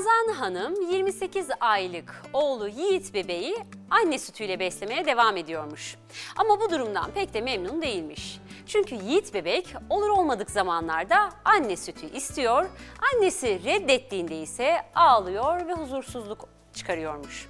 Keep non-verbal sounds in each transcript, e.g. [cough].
Nazan Hanım 28 aylık oğlu Yiğit bebeği anne sütüyle beslemeye devam ediyormuş. Ama bu durumdan pek de memnun değilmiş. Çünkü Yiğit bebek olur olmadık zamanlarda anne sütü istiyor, annesi reddettiğinde ise ağlıyor ve huzursuzluk çıkarıyormuş.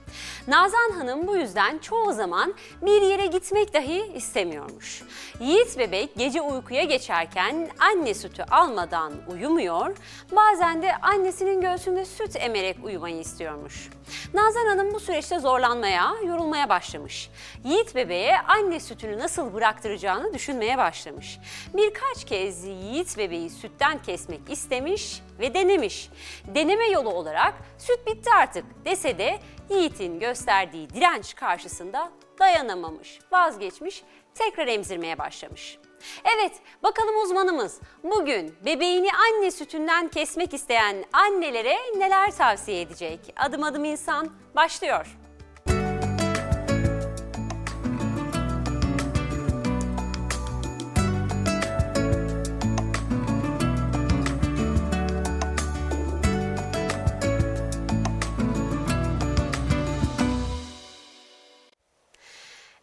Nazan Hanım bu yüzden çoğu zaman bir yere gitmek dahi istemiyormuş. Yiğit bebek gece uykuya geçerken anne sütü almadan uyumuyor, bazen de annesinin göğsünde süt emerek uyumayı istiyormuş. Nazan Hanım bu süreçte zorlanmaya, yorulmaya başlamış. Yiğit bebeğe anne sütünü nasıl bıraktıracağını düşünmeye başlamış. Birkaç kez Yiğit bebeği sütten kesmek istemiş ve denemiş. Deneme yolu olarak süt bitti artık dese de Yiğit'in gösterdiği direnç karşısında dayanamamış, vazgeçmiş, tekrar emzirmeye başlamış. Evet, bakalım uzmanımız bugün bebeğini anne sütünden kesmek isteyen annelere neler tavsiye edecek? Adım adım insan başlıyor.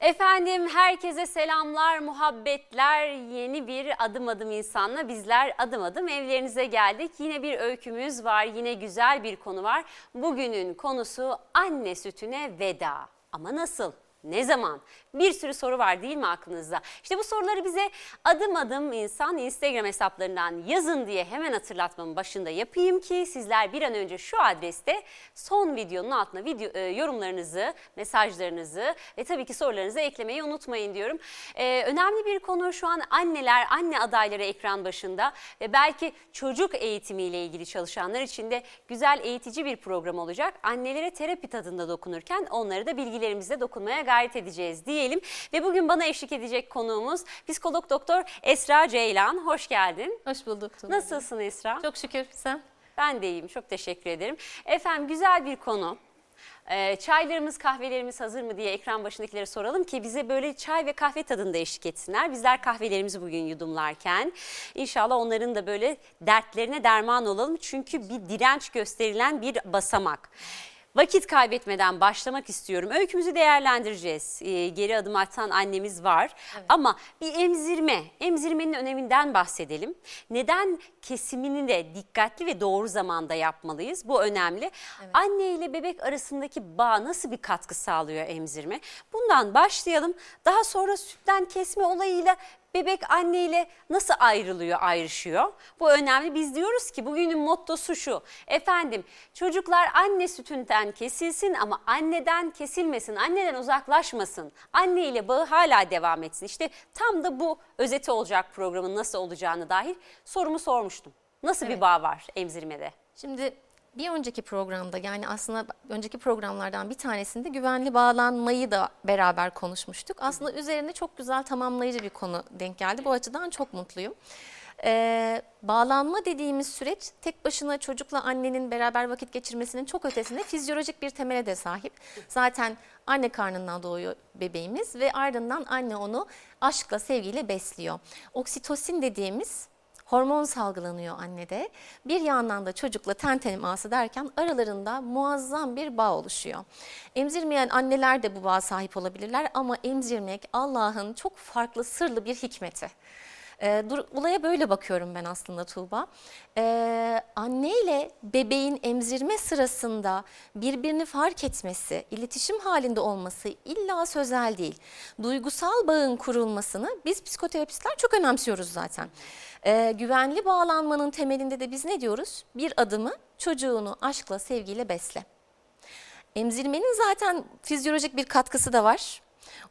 Efendim herkese selamlar, muhabbetler. Yeni bir adım adım insanla bizler adım adım evlerinize geldik. Yine bir öykümüz var, yine güzel bir konu var. Bugünün konusu anne sütüne veda. Ama nasıl? Ne zaman? Bir sürü soru var değil mi aklınızda? İşte bu soruları bize adım adım insan Instagram hesaplarından yazın diye hemen hatırlatmamın başında yapayım ki sizler bir an önce şu adreste son videonun altına video, e, yorumlarınızı, mesajlarınızı ve tabii ki sorularınızı eklemeyi unutmayın diyorum. E, önemli bir konu şu an anneler, anne adayları ekran başında ve belki çocuk eğitimiyle ilgili çalışanlar için de güzel eğitici bir program olacak. Annelere terapi tadında dokunurken onları da bilgilerimizle dokunmaya gayret edeceğiz diyelim. Ve bugün bana eşlik edecek konuğumuz psikolog doktor Esra Ceylan. Hoş geldin. Hoş bulduk. Tuğba. Nasılsın Esra? Çok şükür sen. Ben de iyiyim. Çok teşekkür ederim. Efendim güzel bir konu. Ee, çaylarımız kahvelerimiz hazır mı diye ekran başındakilere soralım ki bize böyle çay ve kahve tadında eşlik etsinler. Bizler kahvelerimizi bugün yudumlarken inşallah onların da böyle dertlerine derman olalım. Çünkü bir direnç gösterilen bir basamak. Vakit kaybetmeden başlamak istiyorum. Öykümüzü değerlendireceğiz. Ee, geri adım atan annemiz var. Evet. Ama bir emzirme, emzirmenin öneminden bahsedelim. Neden kesimini de dikkatli ve doğru zamanda yapmalıyız? Bu önemli. Evet. Anne ile bebek arasındaki bağ nasıl bir katkı sağlıyor emzirme? Bundan başlayalım. Daha sonra sütten kesme olayıyla bebek anneyle nasıl ayrılıyor, ayrışıyor? Bu önemli. Biz diyoruz ki bugünün mottosu şu. Efendim çocuklar anne sütünden kesilsin ama anneden kesilmesin, anneden uzaklaşmasın. Anne ile bağı hala devam etsin. İşte tam da bu özeti olacak programın nasıl olacağını dair sorumu sormuştum. Nasıl evet. bir bağ var emzirmede? Şimdi bir önceki programda yani aslında önceki programlardan bir tanesinde güvenli bağlanmayı da beraber konuşmuştuk. Aslında üzerinde çok güzel tamamlayıcı bir konu denk geldi. Bu açıdan çok mutluyum. Ee, bağlanma dediğimiz süreç tek başına çocukla annenin beraber vakit geçirmesinin çok ötesinde fizyolojik bir temele de sahip. Zaten anne karnından doğuyor bebeğimiz ve ardından anne onu aşkla, sevgiyle besliyor. Oksitosin dediğimiz hormon salgılanıyor annede. Bir yandan da çocukla ten teması derken aralarında muazzam bir bağ oluşuyor. Emzirmeyen anneler de bu bağa sahip olabilirler ama emzirmek Allah'ın çok farklı sırlı bir hikmeti. E, dur, olaya böyle bakıyorum ben aslında Tuğba. E, anne ile bebeğin emzirme sırasında birbirini fark etmesi, iletişim halinde olması illa sözel değil. Duygusal bağın kurulmasını biz psikoterapistler çok önemsiyoruz zaten. E, güvenli bağlanmanın temelinde de biz ne diyoruz? Bir adımı çocuğunu aşkla, sevgiyle besle. Emzirmenin zaten fizyolojik bir katkısı da var.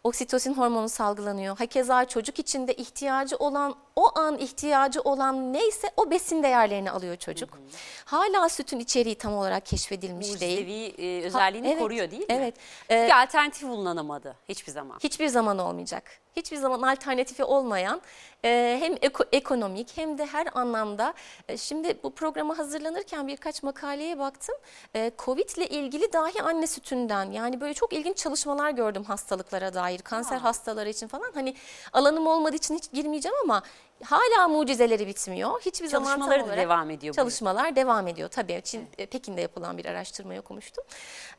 Oksitosin hormonu salgılanıyor. Hakeza çocuk içinde ihtiyacı olan o an ihtiyacı olan neyse o besin değerlerini alıyor çocuk. Hı hı. Hala sütün içeriği tam olarak keşfedilmiş Mucizevi değil. Mucizevi özelliğini ha, evet, koruyor değil mi? Evet. Ee, alternatif bulunamadı hiçbir zaman. Hiçbir zaman olmayacak. Hiçbir zaman alternatifi olmayan e, hem eko, ekonomik hem de her anlamda. E, şimdi bu programa hazırlanırken birkaç makaleye baktım. E, Covid ile ilgili dahi anne sütünden yani böyle çok ilginç çalışmalar gördüm hastalıklara dair. Kanser ha. hastaları için falan. Hani alanım olmadığı için hiç girmeyeceğim ama Hala mucizeleri bitmiyor. Hiçbir zaman tam olarak devam ediyor Çalışmalar devam ediyor. Tabii Çin, Pekin'de yapılan bir araştırmayı okumuştum.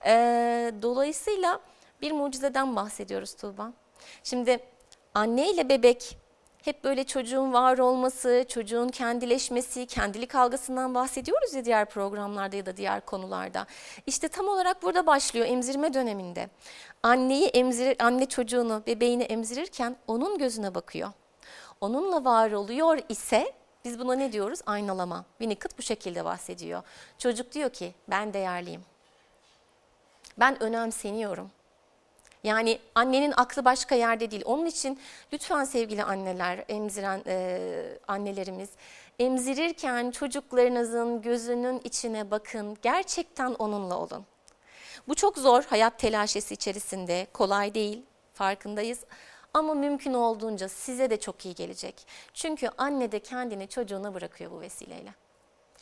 Ee, dolayısıyla bir mucizeden bahsediyoruz Tuğba. Şimdi anne ile bebek hep böyle çocuğun var olması, çocuğun kendileşmesi, kendilik algısından bahsediyoruz ya diğer programlarda ya da diğer konularda. İşte tam olarak burada başlıyor emzirme döneminde. Anneyi emzir, anne çocuğunu, bebeğini emzirirken onun gözüne bakıyor. Onunla var oluyor ise biz buna ne diyoruz? Aynalama. Winnicott bu şekilde bahsediyor. Çocuk diyor ki ben değerliyim. Ben önemseniyorum. Yani annenin aklı başka yerde değil. Onun için lütfen sevgili anneler, emziren e, annelerimiz, emzirirken çocuklarınızın gözünün içine bakın. Gerçekten onunla olun. Bu çok zor hayat telaşesi içerisinde, kolay değil, farkındayız. Ama mümkün olduğunca size de çok iyi gelecek. Çünkü anne de kendini çocuğuna bırakıyor bu vesileyle.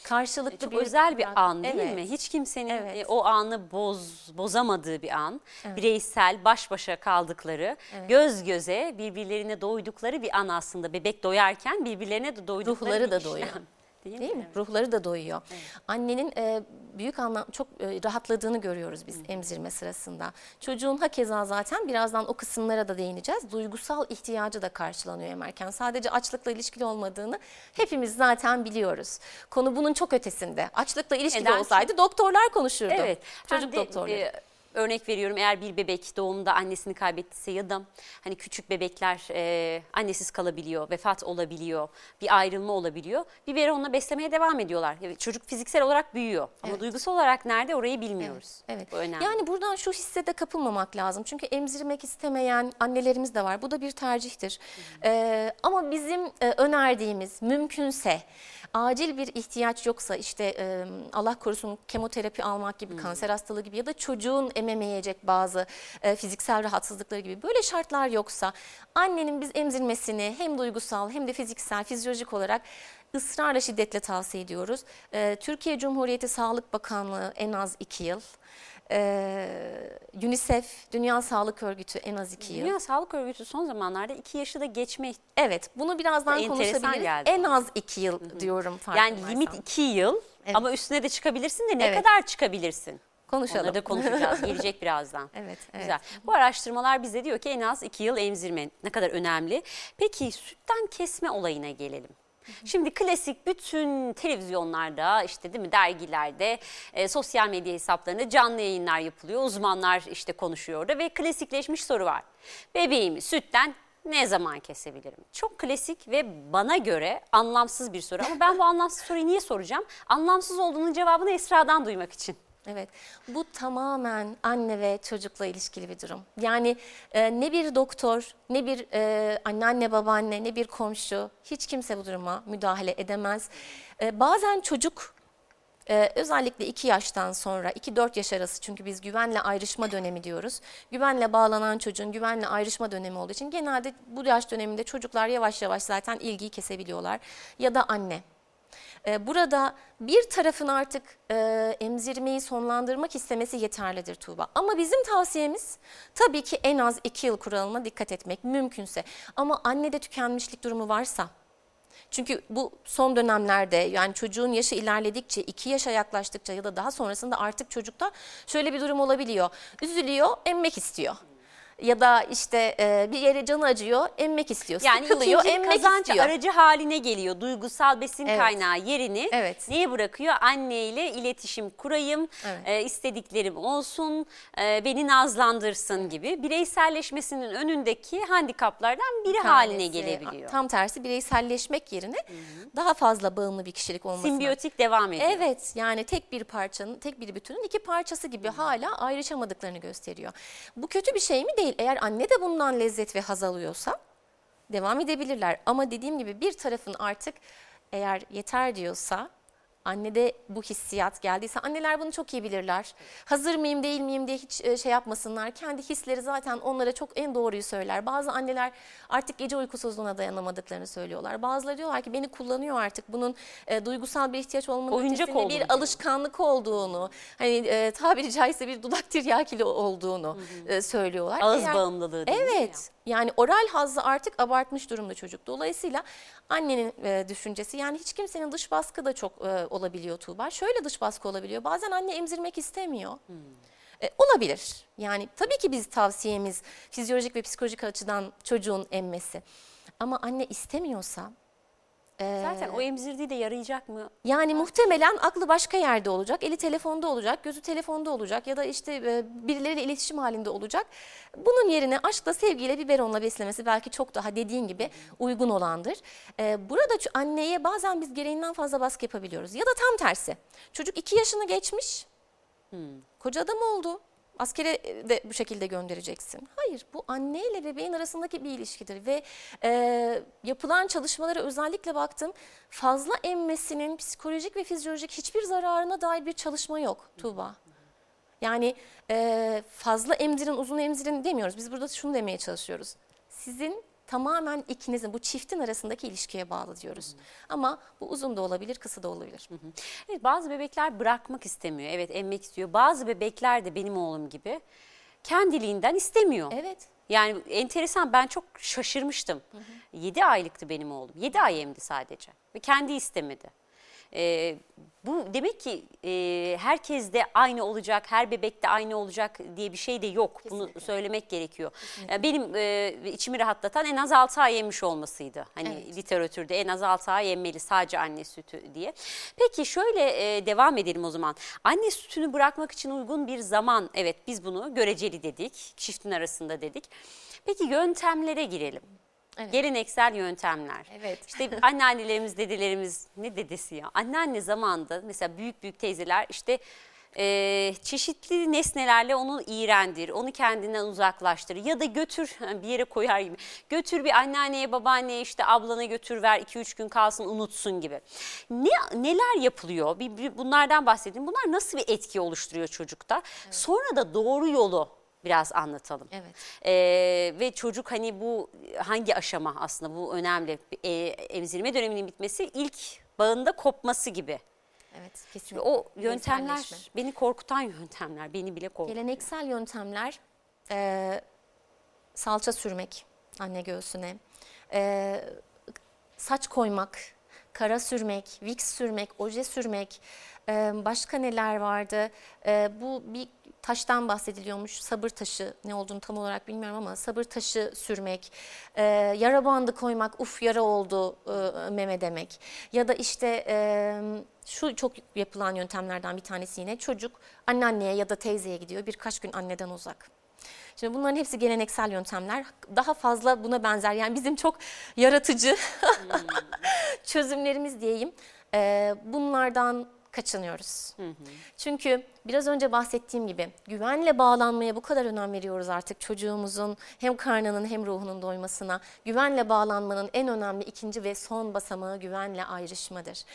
Karşılıklı Çok bir özel bir an değil Evet. mi? Hiç kimsenin Evet. e, o anı boz bozamadığı bir an. Bireysel baş başa kaldıkları, göz göze birbirlerine doydukları bir an aslında. Bebek doyarken birbirlerine de doydukları Ruhları da doyuyor. [laughs] Değil, Değil mi? mi? Ruhları da doyuyor. Annenin e, büyük anlam çok e, rahatladığını görüyoruz biz emzirme sırasında. Çocuğun hakeza zaten birazdan o kısımlara da değineceğiz. Duygusal ihtiyacı da karşılanıyor emerken. Sadece açlıkla ilişkili olmadığını hepimiz zaten biliyoruz. Konu bunun çok ötesinde. Açlıkla ilişkili Neden? olsaydı doktorlar konuşurdu. Evet. Çocuk doktorları. e, örnek veriyorum eğer bir bebek doğumda annesini kaybettiyse ya da hani küçük bebekler e, annesiz kalabiliyor, vefat olabiliyor, bir ayrılma olabiliyor. Biberonla beslemeye devam ediyorlar. Evet, çocuk fiziksel olarak büyüyor ama Evet. duygusal olarak nerede orayı bilmiyoruz. Evet. Bu önemli. Yani buradan şu hisse de kapılmamak lazım. Çünkü emzirmek istemeyen annelerimiz de var. Bu da bir tercihtir. Ee, ama bizim e, önerdiğimiz mümkünse acil bir ihtiyaç yoksa işte e, Allah korusun kemoterapi almak gibi, kanser hastalığı gibi ya da çocuğun ememeyecek bazı e, fiziksel rahatsızlıkları gibi böyle şartlar yoksa annenin biz emzirmesini hem duygusal hem de fiziksel, fizyolojik olarak ısrarla şiddetle tavsiye ediyoruz. Ee, Türkiye Cumhuriyeti Sağlık Bakanlığı en az 2 yıl. Ee, UNICEF, Dünya Sağlık Örgütü en az 2 yıl. Dünya Sağlık Örgütü son zamanlarda iki yaşı da geçme Evet, bunu birazdan konuşabiliriz. geldi En az 2 yıl diyorum yani limit iki yıl Evet. ama üstüne de çıkabilirsin de ne Evet. kadar çıkabilirsin? Konuşalım. Onları da konuşacağız. Gelecek birazdan. [laughs] Evet, evet. Güzel. Bu araştırmalar bize diyor ki en az iki yıl emzirme ne kadar önemli. Peki sütten kesme olayına gelelim. Şimdi klasik bütün televizyonlarda işte değil mi dergilerde e, sosyal medya hesaplarında canlı yayınlar yapılıyor. Uzmanlar işte konuşuyor orada ve klasikleşmiş soru var. Bebeğimi sütten ne zaman kesebilirim? Çok klasik ve bana göre anlamsız bir soru ama ben bu anlamsız soruyu niye soracağım? Anlamsız olduğunun cevabını Esra'dan duymak için. Evet, bu tamamen anne ve çocukla ilişkili bir durum. Yani e, ne bir doktor, ne bir e, anneanne, babaanne, ne bir komşu, hiç kimse bu duruma müdahale edemez. E, bazen çocuk Ee, özellikle 2 yaştan sonra 2-4 yaş arası çünkü biz güvenle ayrışma dönemi diyoruz. Güvenle bağlanan çocuğun güvenle ayrışma dönemi olduğu için genelde bu yaş döneminde çocuklar yavaş yavaş zaten ilgiyi kesebiliyorlar. Ya da anne. Ee, Burada bir tarafın artık e, emzirmeyi sonlandırmak istemesi yeterlidir Tuğba. Ama bizim tavsiyemiz tabii ki en az 2 yıl kuralına dikkat etmek mümkünse. Ama annede tükenmişlik durumu varsa çünkü bu son dönemlerde yani çocuğun yaşı ilerledikçe, 2 yaşa yaklaştıkça ya da daha sonrasında artık çocukta şöyle bir durum olabiliyor. Üzülüyor, emmek istiyor. Ya da işte e, bir yere canı acıyor, emmek istiyor. Yani Sıkılıyor, emmek kazanç istiyor. aracı haline geliyor. Duygusal besin Evet. kaynağı yerini Evet. neye bırakıyor? Anneyle iletişim kurayım, Evet. e, istediklerim olsun, e, beni nazlandırsın gibi bireyselleşmesinin önündeki handikaplardan biri haline Tanesi, gelebiliyor. Tam tersi bireyselleşmek yerine daha fazla bağımlı bir kişilik olmasına. Simbiyotik devam ediyor. Evet yani tek bir parçanın, tek bir bütünün iki parçası gibi hala ayrışamadıklarını gösteriyor. Bu kötü bir şey mi? Değil. Eğer anne de bundan lezzet ve haz alıyorsa devam edebilirler. Ama dediğim gibi bir tarafın artık eğer yeter diyorsa annede bu hissiyat geldiyse anneler bunu çok iyi bilirler. Hazır mıyım değil miyim diye hiç e, şey yapmasınlar. Kendi hisleri zaten onlara çok en doğruyu söyler. Bazı anneler artık gece uykusuzluğuna dayanamadıklarını söylüyorlar. Bazıları diyorlar ki beni kullanıyor artık. Bunun e, duygusal bir ihtiyaç olmanın Oyuncak ötesinde bir alışkanlık olduğunu, hani e, tabiri caizse bir dudak tiryakili olduğunu e, söylüyorlar. Ağız Eğer- bağımlılığı değil Evet. Yani oral hazzı artık abartmış durumda çocuk. Dolayısıyla annenin e, düşüncesi yani hiç kimsenin dış baskı da çok e, olabiliyor Tuğba. Şöyle dış baskı olabiliyor. Bazen anne emzirmek istemiyor. E, olabilir. Yani tabii ki biz tavsiyemiz fizyolojik ve psikolojik açıdan çocuğun emmesi. Ama anne istemiyorsa e, Zaten o emzirdiği de yarayacak mı? yani muhtemelen aklı başka yerde olacak, eli telefonda olacak, gözü telefonda olacak ya da işte e, birileriyle iletişim halinde olacak. Bunun yerine aşkla, sevgiyle, biberonla beslemesi belki çok daha dediğin gibi uygun olandır. E, Burada anneye bazen biz gereğinden fazla baskı yapabiliyoruz. Ya da tam tersi. Çocuk iki yaşını geçmiş, koca adam oldu. Askere de bu şekilde göndereceksin. Hayır bu anneyle bebeğin arasındaki bir ilişkidir ve e, yapılan çalışmalara özellikle baktım. Fazla emmesinin psikolojik ve fizyolojik hiçbir zararına dair bir çalışma yok Tuğba. Yani e, fazla emzirin uzun emzirin demiyoruz. Biz burada şunu demeye çalışıyoruz. Sizin tamamen ikinizin bu çiftin arasındaki ilişkiye bağlı diyoruz. Ama bu uzun da olabilir kısa da olabilir. Evet, bazı bebekler bırakmak istemiyor. Evet emmek istiyor. Bazı bebekler de benim oğlum gibi kendiliğinden istemiyor. Evet. Yani enteresan ben çok şaşırmıştım. 7 aylıktı benim oğlum. 7 ay emdi sadece ve kendi istemedi. Ee, bu demek ki e, herkes de aynı olacak, her bebek de aynı olacak diye bir şey de yok. Bunu söylemek gerekiyor. Yani benim e, içimi rahatlatan en az 6 ay yemiş olmasıydı. Hani Evet. literatürde en az 6 ay yemmeli sadece anne sütü diye. Peki şöyle e, devam edelim o zaman. Anne sütünü bırakmak için uygun bir zaman evet biz bunu göreceli dedik, çiftin arasında dedik. Peki yöntemlere girelim. Evet. Geleneksel yöntemler. Evet. İşte anneannelerimiz, dedelerimiz ne dedesi ya? Anneanne zamanında mesela büyük büyük teyzeler işte e, çeşitli nesnelerle onu iğrendir, onu kendinden uzaklaştırır ya da götür [laughs] bir yere koyar gibi. Götür bir anneanneye, babaanneye işte ablana götür ver 2-3 gün kalsın unutsun gibi. Ne neler yapılıyor? Bir, bir bunlardan bahsedeyim. Bunlar nasıl bir etki oluşturuyor çocukta? Sonra da doğru yolu biraz anlatalım. Evet. Ee, ve çocuk hani bu hangi aşama aslında bu önemli Ee, emzirme döneminin bitmesi ilk bağında kopması gibi. Evet kesinlikle. O yöntemler beni korkutan yöntemler beni bile korkutuyor. Geleneksel yöntemler e, salça sürmek anne göğsüne, e, saç koymak, kara sürmek, wix sürmek, oje sürmek, e, başka neler vardı? E, bu bir taştan bahsediliyormuş. Sabır taşı ne olduğunu tam olarak bilmiyorum ama sabır taşı sürmek, e, yara bandı koymak, uf yara oldu e, meme demek. Ya da işte e, şu çok yapılan yöntemlerden bir tanesi yine çocuk anneanneye ya da teyzeye gidiyor birkaç gün anneden uzak. Şimdi bunların hepsi geleneksel yöntemler. Daha fazla buna benzer yani bizim çok yaratıcı [laughs] çözümlerimiz diyeyim. Ee, bunlardan kaçınıyoruz. Çünkü biraz önce bahsettiğim gibi güvenle bağlanmaya bu kadar önem veriyoruz artık çocuğumuzun hem karnının hem ruhunun doymasına. Güvenle bağlanmanın en önemli ikinci ve son basamağı güvenle ayrışmadır.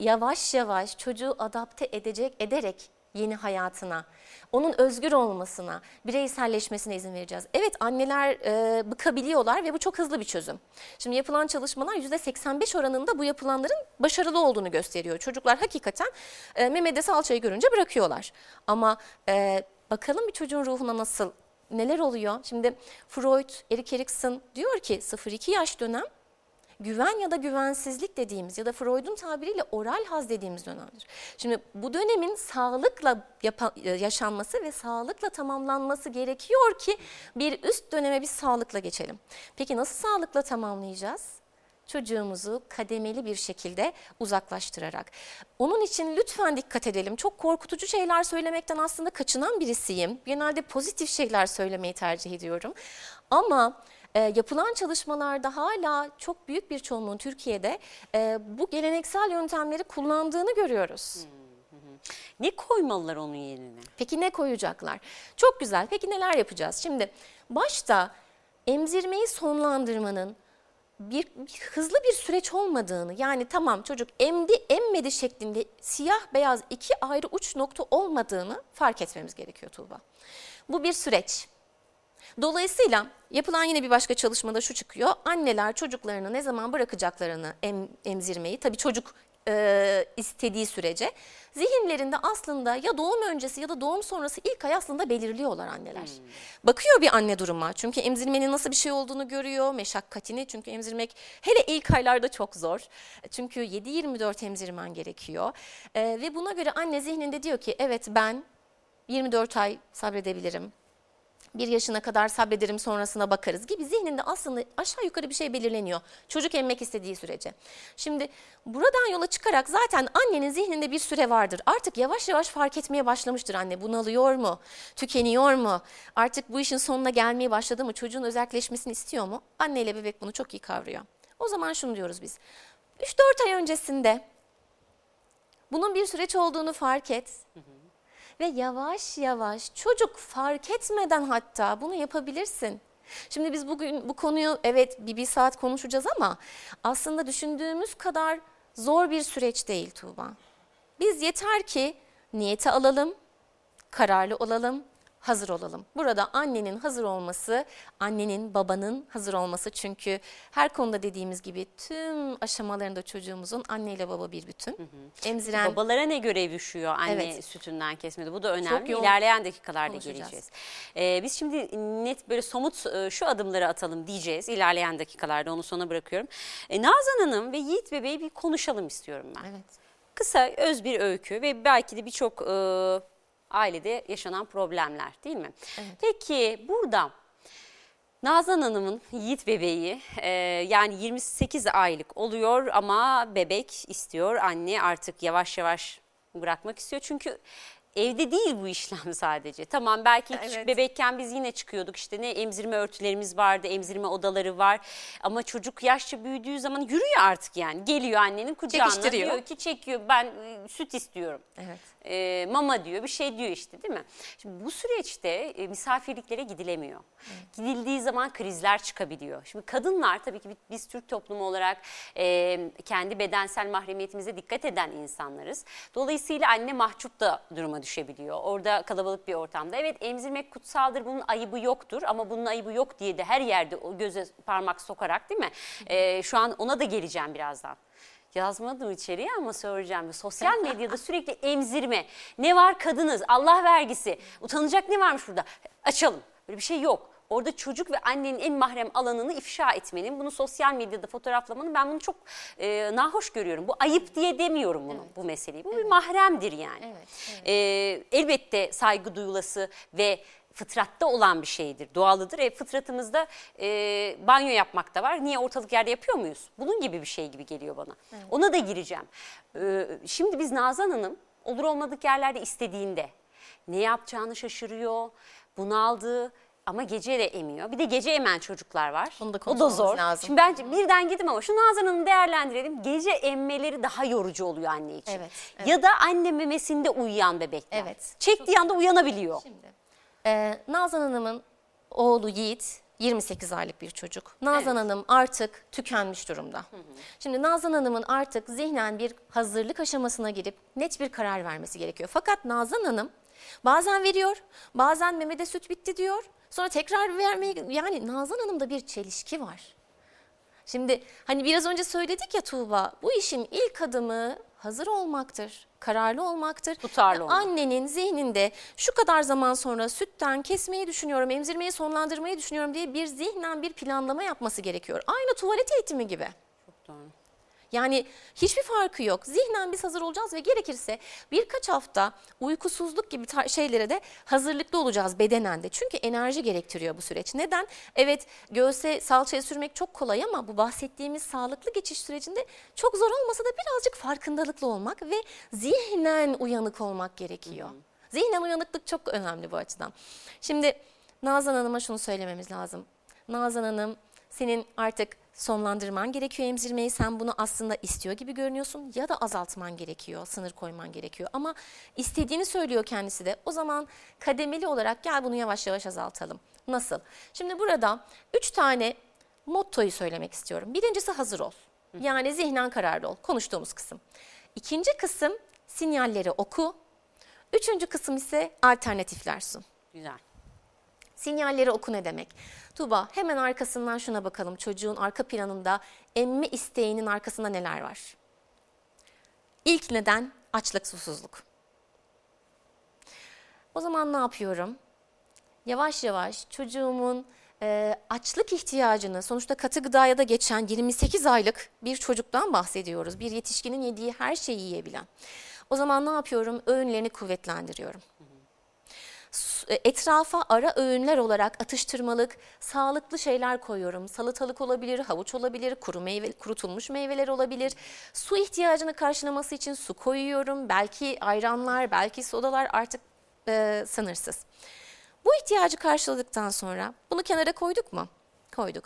Yavaş yavaş çocuğu adapte edecek ederek yeni hayatına, onun özgür olmasına, bireyselleşmesine izin vereceğiz. Evet anneler e, bıkabiliyorlar ve bu çok hızlı bir çözüm. Şimdi yapılan çalışmalar %85 oranında bu yapılanların başarılı olduğunu gösteriyor. Çocuklar hakikaten e, memede salçayı görünce bırakıyorlar. Ama e, bakalım bir çocuğun ruhuna nasıl, neler oluyor? Şimdi Freud, Erik Erikson diyor ki 0-2 yaş dönem güven ya da güvensizlik dediğimiz ya da Freud'un tabiriyle oral haz dediğimiz dönemdir. Şimdi bu dönemin sağlıkla yapa- yaşanması ve sağlıkla tamamlanması gerekiyor ki bir üst döneme biz sağlıkla geçelim. Peki nasıl sağlıkla tamamlayacağız? Çocuğumuzu kademeli bir şekilde uzaklaştırarak. Onun için lütfen dikkat edelim. Çok korkutucu şeyler söylemekten aslında kaçınan birisiyim. Genelde pozitif şeyler söylemeyi tercih ediyorum. Ama e, yapılan çalışmalarda hala çok büyük bir çoğunluğun Türkiye'de e, bu geleneksel yöntemleri kullandığını görüyoruz. Ne koymalılar onun yerine? Peki ne koyacaklar? Çok güzel. Peki neler yapacağız? Şimdi başta emzirmeyi sonlandırmanın bir, bir hızlı bir süreç olmadığını yani tamam çocuk emdi emmedi şeklinde siyah beyaz iki ayrı uç nokta olmadığını fark etmemiz gerekiyor Tuğba. Bu bir süreç. Dolayısıyla yapılan yine bir başka çalışmada şu çıkıyor. Anneler çocuklarını ne zaman bırakacaklarını em, emzirmeyi tabii çocuk e, istediği sürece zihinlerinde aslında ya doğum öncesi ya da doğum sonrası ilk ay aslında belirliyorlar anneler. Bakıyor bir anne duruma çünkü emzirmenin nasıl bir şey olduğunu görüyor, meşakkatini çünkü emzirmek hele ilk aylarda çok zor. Çünkü 7-24 emzirmen gerekiyor E, ve buna göre anne zihninde diyor ki evet ben 24 ay sabredebilirim bir yaşına kadar sabrederim sonrasına bakarız gibi zihninde aslında aşağı yukarı bir şey belirleniyor. Çocuk emmek istediği sürece. Şimdi buradan yola çıkarak zaten annenin zihninde bir süre vardır. Artık yavaş yavaş fark etmeye başlamıştır anne. Bunalıyor mu? Tükeniyor mu? Artık bu işin sonuna gelmeye başladı mı? Çocuğun özelleşmesini istiyor mu? Anne ile bebek bunu çok iyi kavruyor. O zaman şunu diyoruz biz. 3-4 ay öncesinde bunun bir süreç olduğunu fark et ve yavaş yavaş çocuk fark etmeden hatta bunu yapabilirsin. Şimdi biz bugün bu konuyu evet bir, bir saat konuşacağız ama aslında düşündüğümüz kadar zor bir süreç değil Tuğba. Biz yeter ki niyeti alalım, kararlı olalım, hazır olalım. Burada annenin hazır olması, annenin, babanın hazır olması çünkü her konuda dediğimiz gibi tüm aşamalarında çocuğumuzun anneyle baba bir bütün. Emziren Babalara ne görev düşüyor anne Evet. sütünden kesmede? Bu da önemli. yoğun İlerleyen dakikalarda geleceğiz. Ee, biz şimdi net böyle somut e, şu adımları atalım diyeceğiz. İlerleyen dakikalarda onu sona bırakıyorum. E, Nazan Hanım ve Yiğit Bebeği bir konuşalım istiyorum ben. Evet. Kısa öz bir öykü ve belki de birçok e, ailede yaşanan problemler değil mi? Peki burada Nazan Hanım'ın Yiğit bebeği e, yani 28 aylık oluyor ama bebek istiyor. Anne artık yavaş yavaş bırakmak istiyor. Çünkü evde değil bu işlem [laughs] sadece. Tamam belki küçük Evet. bebekken biz yine çıkıyorduk işte ne emzirme örtülerimiz vardı, emzirme odaları var. Ama çocuk yaşça büyüdüğü zaman yürüyor artık yani. Geliyor annenin kucağına diyor ki çekiyor ben e, süt istiyorum Evet. E, mama diyor bir şey diyor işte değil mi? Şimdi bu süreçte e, misafirliklere gidilemiyor. Gidildiği zaman krizler çıkabiliyor. Şimdi kadınlar tabii ki bi- biz Türk toplumu olarak e, kendi bedensel mahremiyetimize dikkat eden insanlarız. Dolayısıyla anne mahcup da duruma düşebiliyor. Orada kalabalık bir ortamda. Evet emzirmek kutsaldır bunun ayıbı yoktur ama bunun ayıbı yok diye de her yerde o göze parmak sokarak değil mi? E, şu an ona da geleceğim birazdan. Yazmadım içeriye ama söyleyeceğim. Sosyal [laughs] medyada sürekli emzirme. Ne var kadınız, Allah vergisi. Utanacak ne varmış burada? Açalım. Böyle bir şey yok. Orada çocuk ve annenin en mahrem alanını ifşa etmenin, bunu sosyal medyada fotoğraflamanın ben bunu çok e, nahoş görüyorum. Bu ayıp diye demiyorum bunu, bu meseleyi. Bu bir mahremdir yani. Evet, evet. E, elbette saygı duyulası ve fıtratta olan bir şeydir, doğalıdır. E, fıtratımızda e, banyo yapmak da var. Niye ortalık yerde yapıyor muyuz? Bunun gibi bir şey gibi geliyor bana. Ona da gireceğim. E, şimdi biz Nazan Hanım olur olmadık yerlerde istediğinde ne yapacağını şaşırıyor, bunaldı ama gece de emiyor. Bir de gece emen çocuklar var. Bunu da o da zor. lazım. Şimdi bence birden gittim ama şu Nazan Hanım'ı değerlendirelim. Gece emmeleri daha yorucu oluyor anne için. Evet, evet. Ya da anne memesinde uyuyan bebekler. Evet. Çektiği anda uyanabiliyor. Şimdi e, Nazan Hanım'ın oğlu Yiğit 28 aylık bir çocuk. Nazan Hanım artık tükenmiş durumda. Şimdi Nazan Hanım'ın artık zihnen bir hazırlık aşamasına girip net bir karar vermesi gerekiyor. Fakat Nazan Hanım bazen veriyor, bazen memede süt bitti diyor. Sonra tekrar vermeyi yani Nazan Hanım'da bir çelişki var. Şimdi hani biraz önce söyledik ya Tuğba bu işin ilk adımı hazır olmaktır, kararlı olmaktır. Tutarlı olmak. Annenin zihninde şu kadar zaman sonra sütten kesmeyi düşünüyorum, emzirmeyi sonlandırmayı düşünüyorum diye bir zihnen bir planlama yapması gerekiyor. Aynı tuvalet eğitimi gibi. Çok doğru. Yani hiçbir farkı yok. Zihnen biz hazır olacağız ve gerekirse birkaç hafta uykusuzluk gibi şeylere de hazırlıklı olacağız bedenen de. Çünkü enerji gerektiriyor bu süreç. Neden? Evet göğse salçayı sürmek çok kolay ama bu bahsettiğimiz sağlıklı geçiş sürecinde çok zor olmasa da birazcık farkındalıklı olmak ve zihnen uyanık olmak gerekiyor. Zihnen uyanıklık çok önemli bu açıdan. Şimdi Nazan Hanım'a şunu söylememiz lazım. Nazan Hanım senin artık sonlandırman gerekiyor emzirmeyi. Sen bunu aslında istiyor gibi görünüyorsun ya da azaltman gerekiyor, sınır koyman gerekiyor. Ama istediğini söylüyor kendisi de. O zaman kademeli olarak gel bunu yavaş yavaş azaltalım. Nasıl? Şimdi burada üç tane mottoyu söylemek istiyorum. Birincisi hazır ol. Yani zihnen kararlı ol. Konuştuğumuz kısım. İkinci kısım sinyalleri oku. Üçüncü kısım ise alternatifler sun. Güzel. Sinyalleri oku ne demek? Tuba hemen arkasından şuna bakalım. Çocuğun arka planında emme isteğinin arkasında neler var? İlk neden açlık susuzluk. O zaman ne yapıyorum? Yavaş yavaş çocuğumun e, açlık ihtiyacını sonuçta katı gıdaya da geçen 28 aylık bir çocuktan bahsediyoruz. Bir yetişkinin yediği her şeyi yiyebilen. O zaman ne yapıyorum? Öğünlerini kuvvetlendiriyorum. E, etrafa ara öğünler olarak atıştırmalık, sağlıklı şeyler koyuyorum. Salatalık olabilir, havuç olabilir, kuru meyve, kurutulmuş meyveler olabilir. Su ihtiyacını karşılaması için su koyuyorum. Belki ayranlar, belki sodalar artık e, sınırsız. Bu ihtiyacı karşıladıktan sonra bunu kenara koyduk mu? Koyduk.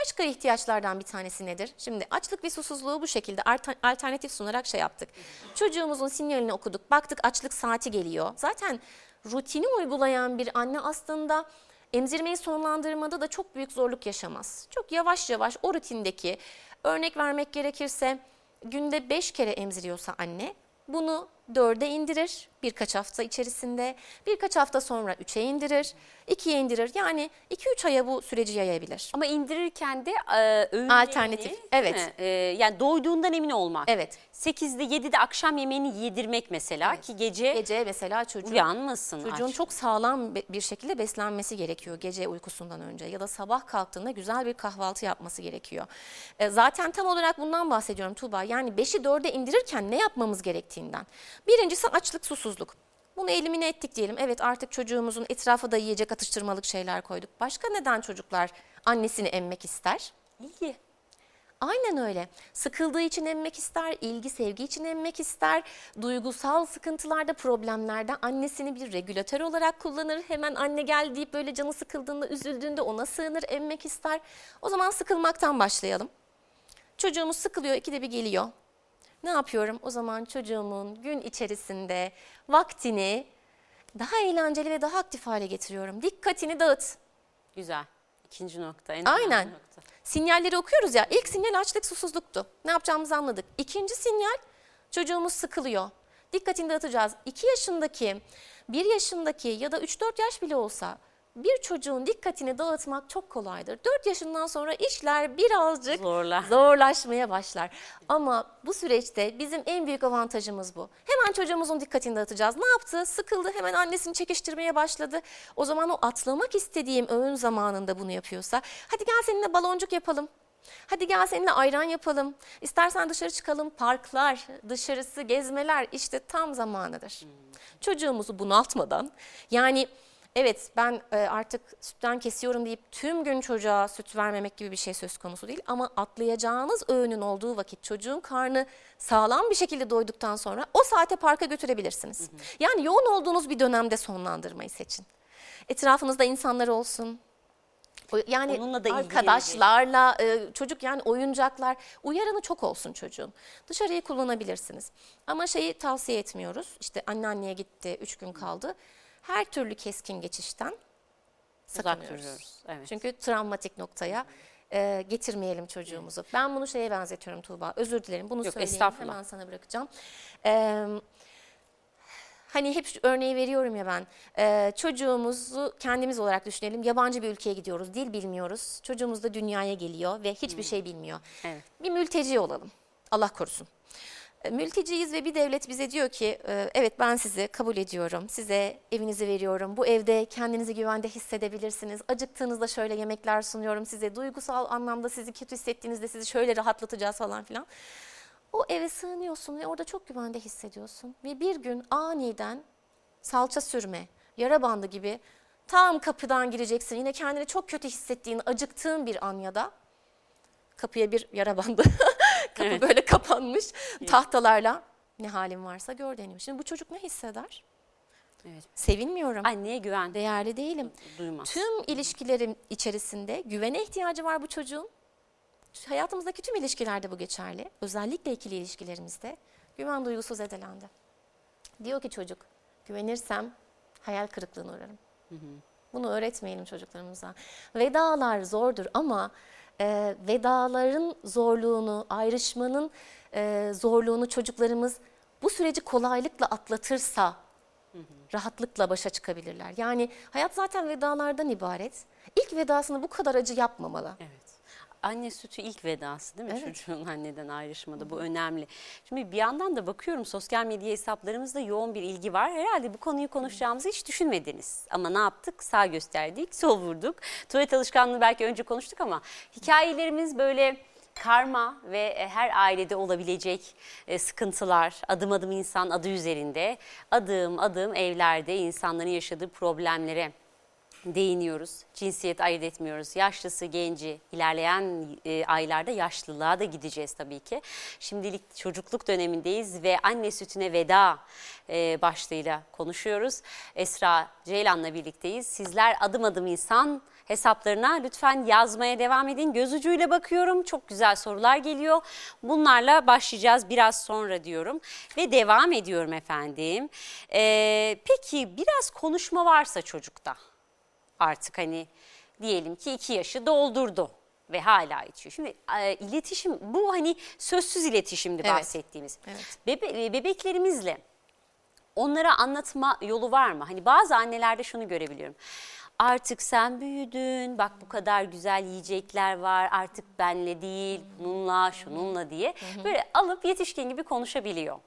Başka ihtiyaçlardan bir tanesi nedir? Şimdi açlık ve susuzluğu bu şekilde alternatif sunarak şey yaptık. Çocuğumuzun sinyalini okuduk. Baktık açlık saati geliyor. Zaten rutini uygulayan bir anne aslında emzirmeyi sonlandırmada da çok büyük zorluk yaşamaz. Çok yavaş yavaş o rutindeki örnek vermek gerekirse günde 5 kere emziriyorsa anne bunu 4'e indirir birkaç hafta içerisinde. Birkaç hafta sonra 3'e indirir, 2'ye indirir. Yani 2-3 aya bu süreci yayabilir. Ama indirirken de e, öğünlerini, Alternatif, evet. E, yani doyduğundan emin olmak. Evet. 8'de 7'de akşam yemeğini yedirmek mesela Evet. ki gece, Gece mesela çocuğun uyanmasın. Çocuğun aç. çok sağlam bir şekilde beslenmesi gerekiyor gece uykusundan önce ya da sabah kalktığında güzel bir kahvaltı yapması gerekiyor. E, zaten tam olarak bundan bahsediyorum Tuğba. Yani 5'i 4'e indirirken ne yapmamız gerektiğinden. Birincisi açlık, susuzluk. Bunu elimine ettik diyelim. Evet artık çocuğumuzun etrafa da yiyecek atıştırmalık şeyler koyduk. Başka neden çocuklar annesini emmek ister? İyi. Aynen öyle. Sıkıldığı için emmek ister, ilgi sevgi için emmek ister. Duygusal sıkıntılarda, problemlerde annesini bir regülatör olarak kullanır. Hemen anne gel deyip böyle canı sıkıldığında, üzüldüğünde ona sığınır, emmek ister. O zaman sıkılmaktan başlayalım. Çocuğumuz sıkılıyor, ikide bir geliyor. Ne yapıyorum? O zaman çocuğumun gün içerisinde vaktini daha eğlenceli ve daha aktif hale getiriyorum. Dikkatini dağıt. Güzel. İkinci nokta. En Aynen. nokta. Sinyalleri okuyoruz ya. İlk sinyal açlık susuzluktu. Ne yapacağımızı anladık. İkinci sinyal çocuğumuz sıkılıyor. Dikkatini dağıtacağız. 2 yaşındaki, 1 yaşındaki ya da 3-4 yaş bile olsa bir çocuğun dikkatini dağıtmak çok kolaydır. 4 yaşından sonra işler birazcık Zorlar. zorlaşmaya başlar. Ama bu süreçte bizim en büyük avantajımız bu. Hemen çocuğumuzun dikkatini dağıtacağız. Ne yaptı? Sıkıldı. Hemen annesini çekiştirmeye başladı. O zaman o atlamak istediğim öğün zamanında bunu yapıyorsa hadi gel seninle baloncuk yapalım. Hadi gel seninle ayran yapalım. İstersen dışarı çıkalım. Parklar, dışarısı, gezmeler işte tam zamanıdır. Çocuğumuzu bunaltmadan yani Evet ben e, artık sütten kesiyorum deyip tüm gün çocuğa süt vermemek gibi bir şey söz konusu değil. Ama atlayacağınız öğünün olduğu vakit çocuğun karnı sağlam bir şekilde doyduktan sonra o saate parka götürebilirsiniz. Yani yoğun olduğunuz bir dönemde sonlandırmayı seçin. Etrafınızda insanlar olsun. Yani Onunla da arkadaşlarla e, çocuk yani oyuncaklar uyarını çok olsun çocuğun. Dışarıyı kullanabilirsiniz. Ama şeyi tavsiye etmiyoruz. İşte anneanneye gitti 3 gün kaldı. Her türlü keskin geçişten sakınıyoruz. duruyoruz, evet. Çünkü travmatik noktaya e, getirmeyelim çocuğumuzu. Ben bunu şeye benzetiyorum Tuğba. Özür dilerim. Bunu Yok, söyleyeyim. estağfurullah. Hemen sana bırakacağım. E, Hani hep şu örneği veriyorum ya ben. Ee, çocuğumuzu kendimiz olarak düşünelim. Yabancı bir ülkeye gidiyoruz. Dil bilmiyoruz. Çocuğumuz da dünyaya geliyor ve hiçbir şey bilmiyor. Evet. Bir mülteci olalım. Allah korusun. Mülteciyiz ve bir devlet bize diyor ki e, evet ben sizi kabul ediyorum. Size evinizi veriyorum. Bu evde kendinizi güvende hissedebilirsiniz. Acıktığınızda şöyle yemekler sunuyorum size. Duygusal anlamda sizi kötü hissettiğinizde sizi şöyle rahatlatacağız falan filan. O eve sığınıyorsun ve orada çok güvende hissediyorsun. Ve bir gün aniden salça sürme, yara bandı gibi tam kapıdan gireceksin. Yine kendini çok kötü hissettiğin, acıktığın bir an ya da kapıya bir yara bandı. [laughs] Kapı Evet. böyle kapanmış tahtalarla ne halin varsa gör deniyor. Şimdi bu çocuk ne hisseder? Evet. Sevinmiyorum. Anneye güven Değerli değilim. duymaz. Tüm ilişkilerim içerisinde güvene ihtiyacı var bu çocuğun. Hayatımızdaki tüm ilişkilerde bu geçerli. Özellikle ikili ilişkilerimizde güven duygusu zedelendi. Diyor ki çocuk, güvenirsem hayal kırıklığına uğrarım. Bunu öğretmeyelim çocuklarımıza. Vedalar zordur ama e, vedaların zorluğunu, ayrışmanın e, zorluğunu çocuklarımız bu süreci kolaylıkla atlatırsa rahatlıkla başa çıkabilirler. Yani hayat zaten vedalardan ibaret. İlk vedasını bu kadar acı yapmamalı. Evet. Anne sütü ilk vedası değil mi Evet. çocuğun anneden ayrışmada bu önemli. Şimdi bir yandan da bakıyorum sosyal medya hesaplarımızda yoğun bir ilgi var. Herhalde bu konuyu konuşacağımızı hiç düşünmediniz. Ama ne yaptık? Sağ gösterdik, sol vurduk. Tuvalet alışkanlığı belki önce konuştuk ama hikayelerimiz böyle karma ve e, her ailede olabilecek e, sıkıntılar, adım adım insan adı üzerinde, adım adım evlerde insanların yaşadığı problemlere değiniyoruz. Cinsiyet ayırt etmiyoruz. Yaşlısı, genci, ilerleyen e, aylarda yaşlılığa da gideceğiz tabii ki. Şimdilik çocukluk dönemindeyiz ve anne sütüne veda e, başlığıyla konuşuyoruz. Esra Ceylan'la birlikteyiz. Sizler adım adım insan hesaplarına lütfen yazmaya devam edin. Göz ucuyla bakıyorum. Çok güzel sorular geliyor. Bunlarla başlayacağız biraz sonra diyorum. Ve devam ediyorum efendim. E, peki biraz konuşma varsa çocukta artık hani diyelim ki iki yaşı doldurdu ve hala içiyor. Şimdi e, iletişim bu hani sözsüz iletişimdi Evet. bahsettiğimiz. Evet. Bebe- e, bebeklerimizle onlara anlatma yolu var mı? Hani bazı annelerde şunu görebiliyorum. Artık sen büyüdün, bak bu kadar güzel yiyecekler var, artık benle değil, bununla, şununla diye. Böyle alıp yetişkin gibi konuşabiliyor.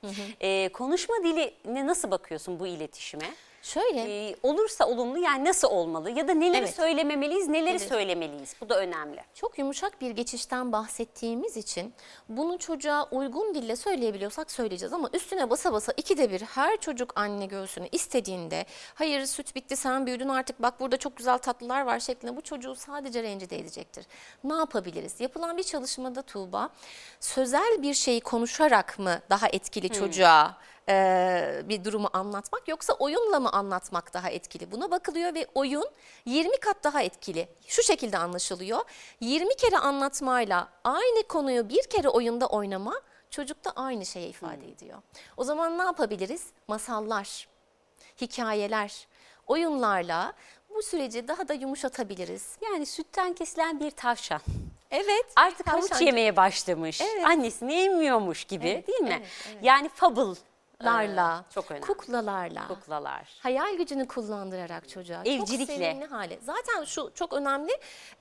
E, konuşma diline nasıl bakıyorsun bu iletişime? Şöyle Ee, olursa olumlu yani nasıl olmalı ya da neleri Evet. söylememeliyiz, neleri Evet. söylemeliyiz. Bu da önemli. Çok yumuşak bir geçişten bahsettiğimiz için bunu çocuğa uygun dille söyleyebiliyorsak söyleyeceğiz ama üstüne basa basa ikide bir her çocuk anne göğsünü istediğinde hayır süt bitti sen büyüdün artık bak burada çok güzel tatlılar var şeklinde bu çocuğu sadece rencide edecektir. Ne yapabiliriz? Yapılan bir çalışmada Tuğba sözel bir şeyi konuşarak mı daha etkili çocuğa e, bir durumu anlatmak yoksa oyunla mı anlatmak daha etkili? Buna bakılıyor ve oyun 20 kat daha etkili. Şu şekilde anlaşılıyor. 20 kere anlatmayla aynı konuyu bir kere oyunda oynama çocukta aynı şeye ifade ediyor. O zaman ne yapabiliriz? Masallar, hikayeler, oyunlarla bu süreci daha da yumuşatabiliriz. Yani sütten kesilen bir tavşan. Evet. Artık havuç yemeye başlamış. Evet. Annesini emmiyormuş gibi Evet, değil mi? evet, evet. Yani fable. Larla, Çok önemli. kuklalarla, Kuklalar. hayal gücünü kullandırarak çocuğa Evcilikle. çok sevimli hale. Zaten şu çok önemli.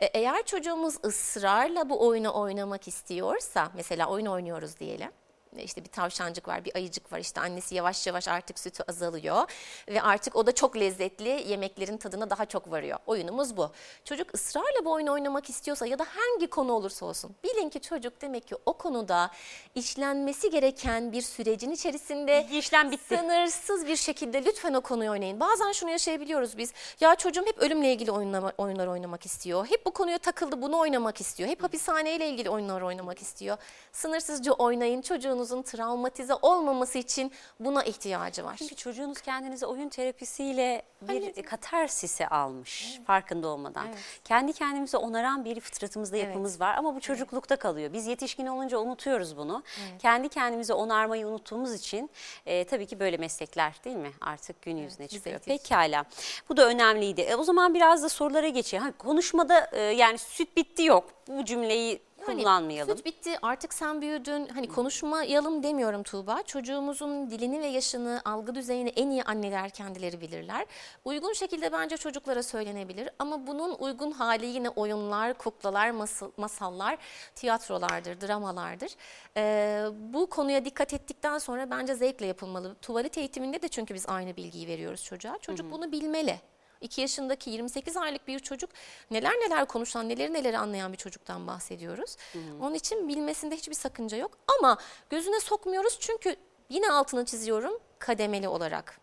e, Eğer çocuğumuz ısrarla bu oyunu oynamak istiyorsa, mesela oyun oynuyoruz diyelim. İşte bir tavşancık var, bir ayıcık var. İşte annesi yavaş yavaş artık sütü azalıyor ve artık o da çok lezzetli yemeklerin tadına daha çok varıyor. Oyunumuz bu. Çocuk ısrarla bu oyunu oynamak istiyorsa ya da hangi konu olursa olsun bilin ki çocuk demek ki o konuda işlenmesi gereken bir sürecin içerisinde işlem bitti. Sınırsız bir şekilde lütfen o konuyu oynayın. Bazen şunu yaşayabiliyoruz biz. Ya çocuğum hep ölümle ilgili oyunlama, oyunlar oynamak istiyor. Hep bu konuya takıldı bunu oynamak istiyor. Hep hapishaneyle ilgili oyunlar oynamak istiyor. Sınırsızca oynayın. Çocuğunuzun travmatize olmaması için buna ihtiyacı var. Çünkü çocuğunuz kendinize oyun terapisiyle bir katarsisi almış farkında olmadan. Kendi kendimize onaran bir fıtratımızda yapımız var ama bu çocuklukta kalıyor. Biz yetişkin olunca unutuyoruz bunu. Kendi kendimize onarmayı unuttuğumuz için e, tabii ki böyle meslekler değil mi artık gün yüzüne bize çıkıyor. Pekala bu da önemliydi. E, o zaman biraz da sorulara geçelim. Ha, konuşmada e, yani süt bitti yok bu cümleyi Hani kullanmayalım. Süt bitti artık sen büyüdün. Hani konuşmayalım demiyorum Tuğba. Çocuğumuzun dilini ve yaşını, algı düzeyini en iyi anneler kendileri bilirler. Uygun şekilde bence çocuklara söylenebilir. Ama bunun uygun hali yine oyunlar, kuklalar, masal, masallar, tiyatrolardır, dramalardır. Ee, bu konuya dikkat ettikten sonra bence zevkle yapılmalı. Tuvalet eğitiminde de çünkü biz aynı bilgiyi veriyoruz çocuğa. Çocuk bunu bilmeli. 2 yaşındaki 28 aylık bir çocuk neler neler konuşan, neleri neleri anlayan bir çocuktan bahsediyoruz. Onun için bilmesinde hiçbir sakınca yok. Ama gözüne sokmuyoruz çünkü yine altını çiziyorum kademeli olarak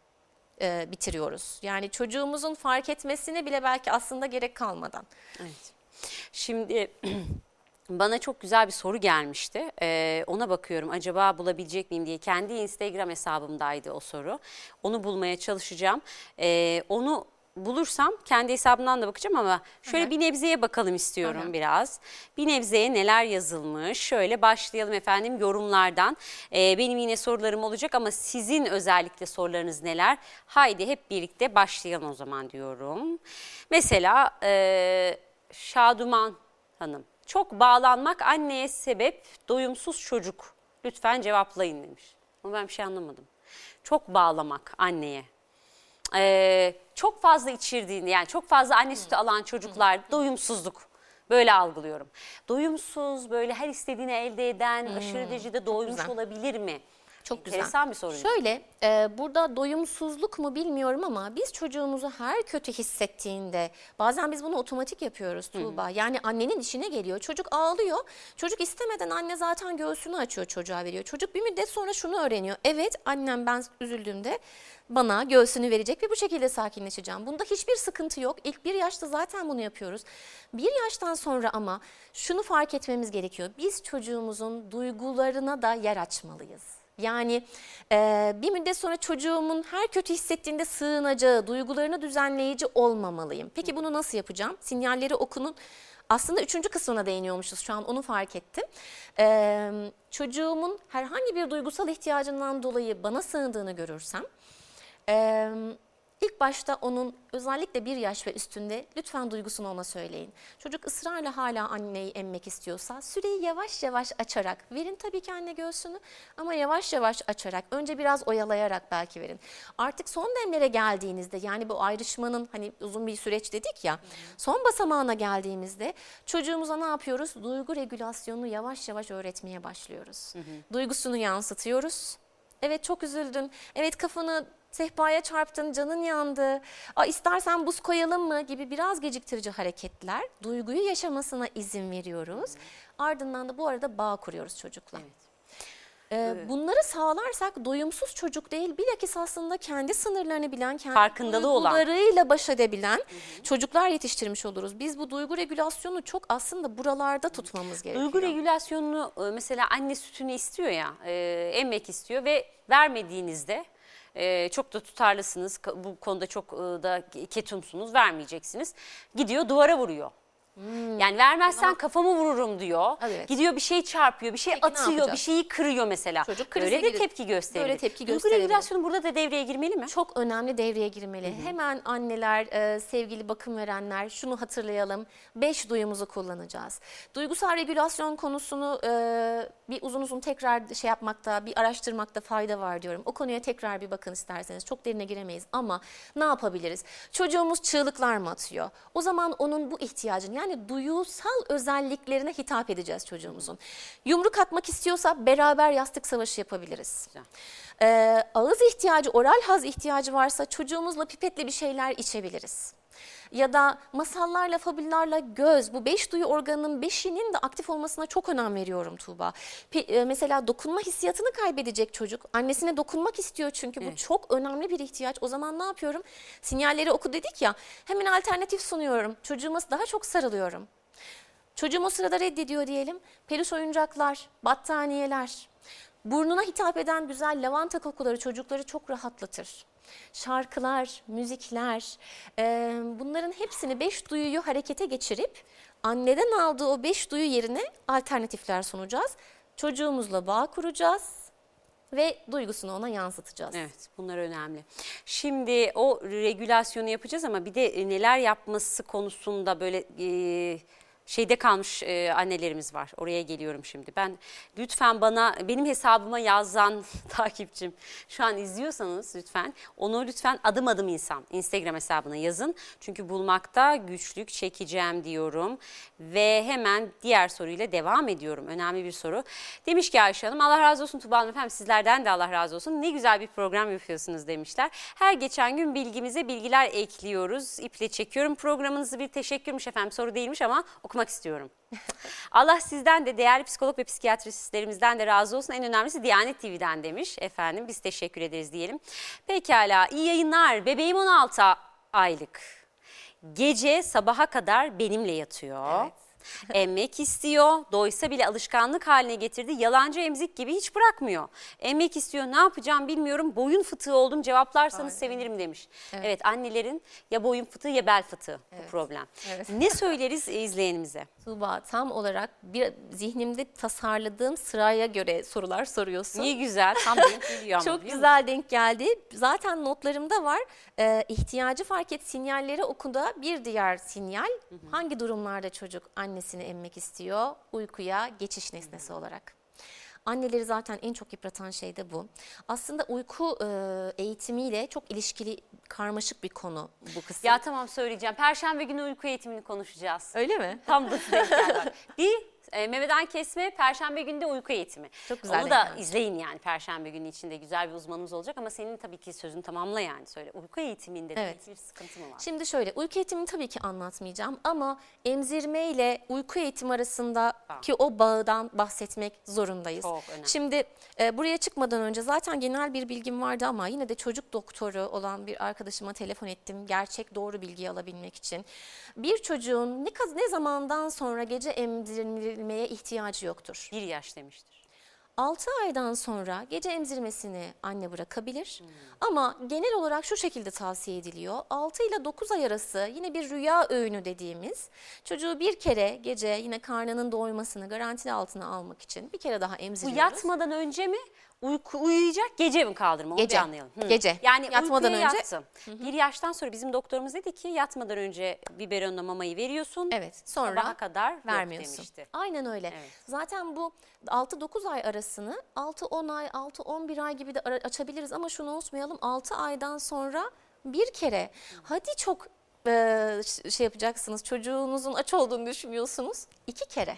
e, bitiriyoruz. Yani çocuğumuzun fark etmesine bile belki aslında gerek kalmadan. Evet. Şimdi [clears throat] bana çok güzel bir soru gelmişti. Ee, ona bakıyorum acaba bulabilecek miyim diye. Kendi Instagram hesabımdaydı o soru. Onu bulmaya çalışacağım. Ee, onu bulursam kendi hesabımdan da bakacağım ama şöyle Hı. bir nebzeye bakalım istiyorum Hı hı. biraz. Bir nebzeye neler yazılmış? Şöyle başlayalım efendim yorumlardan. Ee, benim yine sorularım olacak ama sizin özellikle sorularınız neler? Haydi hep birlikte başlayalım o zaman diyorum. Mesela e, Şaduman Hanım. Çok bağlanmak anneye sebep doyumsuz çocuk. Lütfen cevaplayın demiş. Ama ben bir şey anlamadım. Çok bağlamak anneye. Ee, çok fazla içirdiğini yani çok fazla anne sütü alan çocuklar doyumsuzluk. Böyle algılıyorum. Doyumsuz, böyle her istediğini elde eden, aşırı derecede doymuş olabilir mi? Çok güzel. Enteresan bir soru. Şöyle e, burada doyumsuzluk mu bilmiyorum ama biz çocuğumuzu her kötü hissettiğinde bazen biz bunu otomatik yapıyoruz Tuğba. Yani annenin işine geliyor. Çocuk ağlıyor. Çocuk istemeden anne zaten göğsünü açıyor çocuğa veriyor. Çocuk bir müddet sonra şunu öğreniyor. Evet annem ben üzüldüğümde bana göğsünü verecek ve bu şekilde sakinleşeceğim. Bunda hiçbir sıkıntı yok. İlk bir yaşta zaten bunu yapıyoruz. Bir yaştan sonra ama şunu fark etmemiz gerekiyor. Biz çocuğumuzun duygularına da yer açmalıyız. Yani e, bir müddet sonra çocuğumun her kötü hissettiğinde sığınacağı, duygularını düzenleyici olmamalıyım. Peki bunu nasıl yapacağım? Sinyalleri okunun. Aslında üçüncü kısmına değiniyormuşuz şu an onu fark ettim. E, çocuğumun herhangi bir duygusal ihtiyacından dolayı bana sığındığını görürsem... E, İlk başta onun özellikle bir yaş ve üstünde lütfen duygusunu ona söyleyin. Çocuk ısrarla hala anneyi emmek istiyorsa süreyi yavaş yavaş açarak verin tabii ki anne göğsünü ama yavaş yavaş açarak önce biraz oyalayarak belki verin. Artık son demlere geldiğinizde yani bu ayrışmanın hani uzun bir süreç dedik ya son basamağına geldiğimizde çocuğumuza ne yapıyoruz? Duygu regülasyonunu yavaş yavaş öğretmeye başlıyoruz. Duygusunu yansıtıyoruz. Evet çok üzüldün. Evet kafanı sehpaya çarptın, canın yandı. Aa, istersen buz koyalım mı gibi biraz geciktirici hareketler duyguyu yaşamasına izin veriyoruz. Ardından da bu arada bağ kuruyoruz çocukla. Ee, bunları sağlarsak doyumsuz çocuk değil bilakis aslında kendi sınırlarını bilen, kendi Farkındalığı olan. duygularıyla baş edebilen çocuklar yetiştirmiş oluruz. Biz bu duygu regülasyonu çok aslında buralarda tutmamız gerekiyor. Duygu regülasyonunu e, mesela anne sütünü istiyor ya, e, emmek istiyor ve vermediğinizde e, çok da tutarlısınız, bu konuda çok e, da ketumsunuz, vermeyeceksiniz. Gidiyor duvara vuruyor. Yani vermezsen kafamı vururum diyor. Hmm. Evet. Gidiyor bir şey çarpıyor, bir şey Peki atıyor, bir şeyi kırıyor mesela. Çocuk krize Böyle de girir. tepki gösterir. Böyle tepki Duygu gösterebilir. regülasyonu burada da devreye girmeli mi? Çok önemli devreye girmeli. Hemen anneler, e, sevgili bakım verenler şunu hatırlayalım. Beş duyumuzu kullanacağız. Duygusal regülasyon konusunu e, bir uzun uzun tekrar şey yapmakta, bir araştırmakta fayda var diyorum. O konuya tekrar bir bakın isterseniz. Çok derine giremeyiz ama ne yapabiliriz? Çocuğumuz çığlıklar mı atıyor? O zaman onun bu ihtiyacını yani duyusal özelliklerine hitap edeceğiz çocuğumuzun. Yumruk atmak istiyorsa beraber yastık savaşı yapabiliriz. Ee, ağız ihtiyacı, oral haz ihtiyacı varsa çocuğumuzla pipetle bir şeyler içebiliriz. Ya da masallarla, fabüllerle göz, bu beş duyu organının beşinin de aktif olmasına çok önem veriyorum Tuğba. Pe- e, mesela dokunma hissiyatını kaybedecek çocuk. Annesine dokunmak istiyor çünkü bu çok önemli bir ihtiyaç. O zaman ne yapıyorum? Sinyalleri oku dedik ya, hemen alternatif sunuyorum. Çocuğuma daha çok sarılıyorum. Çocuğum o sırada reddediyor diyelim. Peluş oyuncaklar, battaniyeler, burnuna hitap eden güzel lavanta kokuları çocukları çok rahatlatır. Şarkılar, müzikler, e, bunların hepsini beş duyuyu harekete geçirip anneden aldığı o beş duyu yerine alternatifler sunacağız. Çocuğumuzla bağ kuracağız ve duygusunu ona yansıtacağız. Evet bunlar önemli. Şimdi o regülasyonu yapacağız ama bir de neler yapması konusunda böyle e, şeyde kalmış e, annelerimiz var. Oraya geliyorum şimdi. Ben lütfen bana benim hesabıma yazan [laughs] takipçim şu an izliyorsanız lütfen onu lütfen adım adım insan Instagram hesabına yazın. Çünkü bulmakta güçlük çekeceğim diyorum ve hemen diğer soruyla devam ediyorum. Önemli bir soru. Demiş ki Ayşe Hanım Allah razı olsun Tuba Hanım efendim sizlerden de Allah razı olsun. Ne güzel bir program yapıyorsunuz demişler. Her geçen gün bilgimize bilgiler ekliyoruz. İple çekiyorum programınızı bir teşekkürmüş efendim soru değilmiş ama okumak istiyorum. [laughs] Allah sizden de değerli psikolog ve psikiyatristlerimizden de razı olsun. En önemlisi Diyanet TV'den demiş efendim. Biz teşekkür ederiz diyelim. Pekala iyi yayınlar. Bebeğim 16 aylık. Gece sabaha kadar benimle yatıyor. Evet. Emmek istiyor. Doysa bile alışkanlık haline getirdi. Yalancı emzik gibi hiç bırakmıyor. Emmek istiyor. Ne yapacağım bilmiyorum. Boyun fıtığı oldum. Cevaplarsanız sevinirim demiş. Evet. annelerin ya boyun fıtığı ya bel fıtığı bu problem. Evet. Ne söyleriz izleyenimize? Tuğba tam olarak bir zihnimde tasarladığım sıraya göre sorular soruyorsun. İyi güzel. Tam denk geliyor. Çok güzel denk geldi. Zaten notlarımda var. Ee, ihtiyacı fark et sinyalleri okuda bir diğer sinyal hangi durumlarda çocuk annesini emmek istiyor? Uykuya geçiş nesnesi olarak. Anneleri zaten en çok yıpratan şey de bu. Aslında uyku e, eğitimiyle çok ilişkili karmaşık bir konu bu kısım. Ya tamam söyleyeceğim. Perşembe günü uyku eğitimini konuşacağız. Öyle mi? Tam da [laughs] geldi bak. Bir e, memeden kesme, perşembe günü de uyku eğitimi. Çok güzel Onu da geldi. izleyin yani perşembe günü içinde güzel bir uzmanımız olacak ama senin tabii ki sözünü tamamla yani söyle. Uyku eğitiminde de Evet. bir sıkıntı mı var? Şimdi şöyle uyku eğitimini tabii ki anlatmayacağım ama emzirme ile uyku eğitimi arasındaki o bağdan bahsetmek zorundayız. Çok önemli. Şimdi e, buraya çıkmadan önce zaten genel bir bilgim vardı ama yine de çocuk doktoru olan bir arkadaşıma telefon ettim. Gerçek doğru bilgiyi alabilmek için. Bir çocuğun ne, ne zamandan sonra gece emzirilmeye ihtiyacı yoktur. Bir yaş demiştir. 6 aydan sonra gece emzirmesini anne bırakabilir. Hmm. Ama genel olarak şu şekilde tavsiye ediliyor. 6 ile 9 ay arası yine bir rüya öğünü dediğimiz çocuğu bir kere gece yine karnının doymasını garantili altına almak için bir kere daha Bu emziriyoruz. yatmadan önce mi? Uyku uyuyacak gece mi kaldırma? Onu Gece. bir anlayalım. Hı. Gece. Yani Yatmadan önce- yattım. Bir yaştan sonra bizim doktorumuz dedi ki yatmadan önce biberonla mamayı veriyorsun. Evet sonra Sabaha kadar vermiyorsun. demişti. Aynen öyle. Evet. Zaten bu 6-9 ay arasını 6-10 ay, 6-11 ay gibi de açabiliriz ama şunu unutmayalım 6 aydan sonra bir kere hadi çok e, şey yapacaksınız çocuğunuzun aç olduğunu düşünüyorsunuz iki kere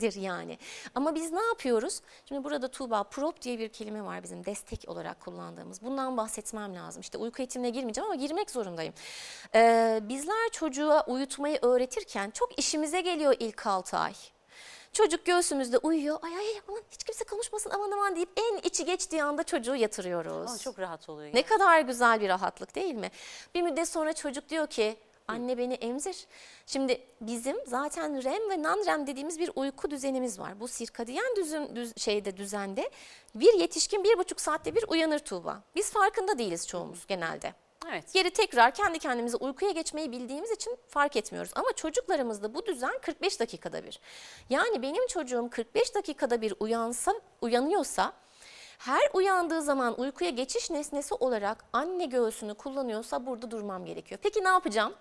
dir yani. Ama biz ne yapıyoruz? Şimdi burada Tuğba prop diye bir kelime var bizim destek olarak kullandığımız. Bundan bahsetmem lazım. İşte uyku eğitimine girmeyeceğim ama girmek zorundayım. Ee, bizler çocuğa uyutmayı öğretirken çok işimize geliyor ilk 6 ay. Çocuk göğsümüzde uyuyor. Ay ay aman hiç kimse konuşmasın aman aman deyip en içi geçtiği anda çocuğu yatırıyoruz. Ama çok rahat oluyor. Ne kadar güzel bir rahatlık değil mi? Bir müddet sonra çocuk diyor ki anne beni emzir. Şimdi bizim zaten REM ve non-REM dediğimiz bir uyku düzenimiz var. Bu sirkadiyen düzün, düz, şeyde düzende bir yetişkin bir buçuk saatte bir uyanır Tuğba. Biz farkında değiliz çoğumuz genelde. Evet. Geri tekrar kendi kendimize uykuya geçmeyi bildiğimiz için fark etmiyoruz. Ama çocuklarımızda bu düzen 45 dakikada bir. Yani benim çocuğum 45 dakikada bir uyansa, uyanıyorsa her uyandığı zaman uykuya geçiş nesnesi olarak anne göğsünü kullanıyorsa burada durmam gerekiyor. Peki ne yapacağım?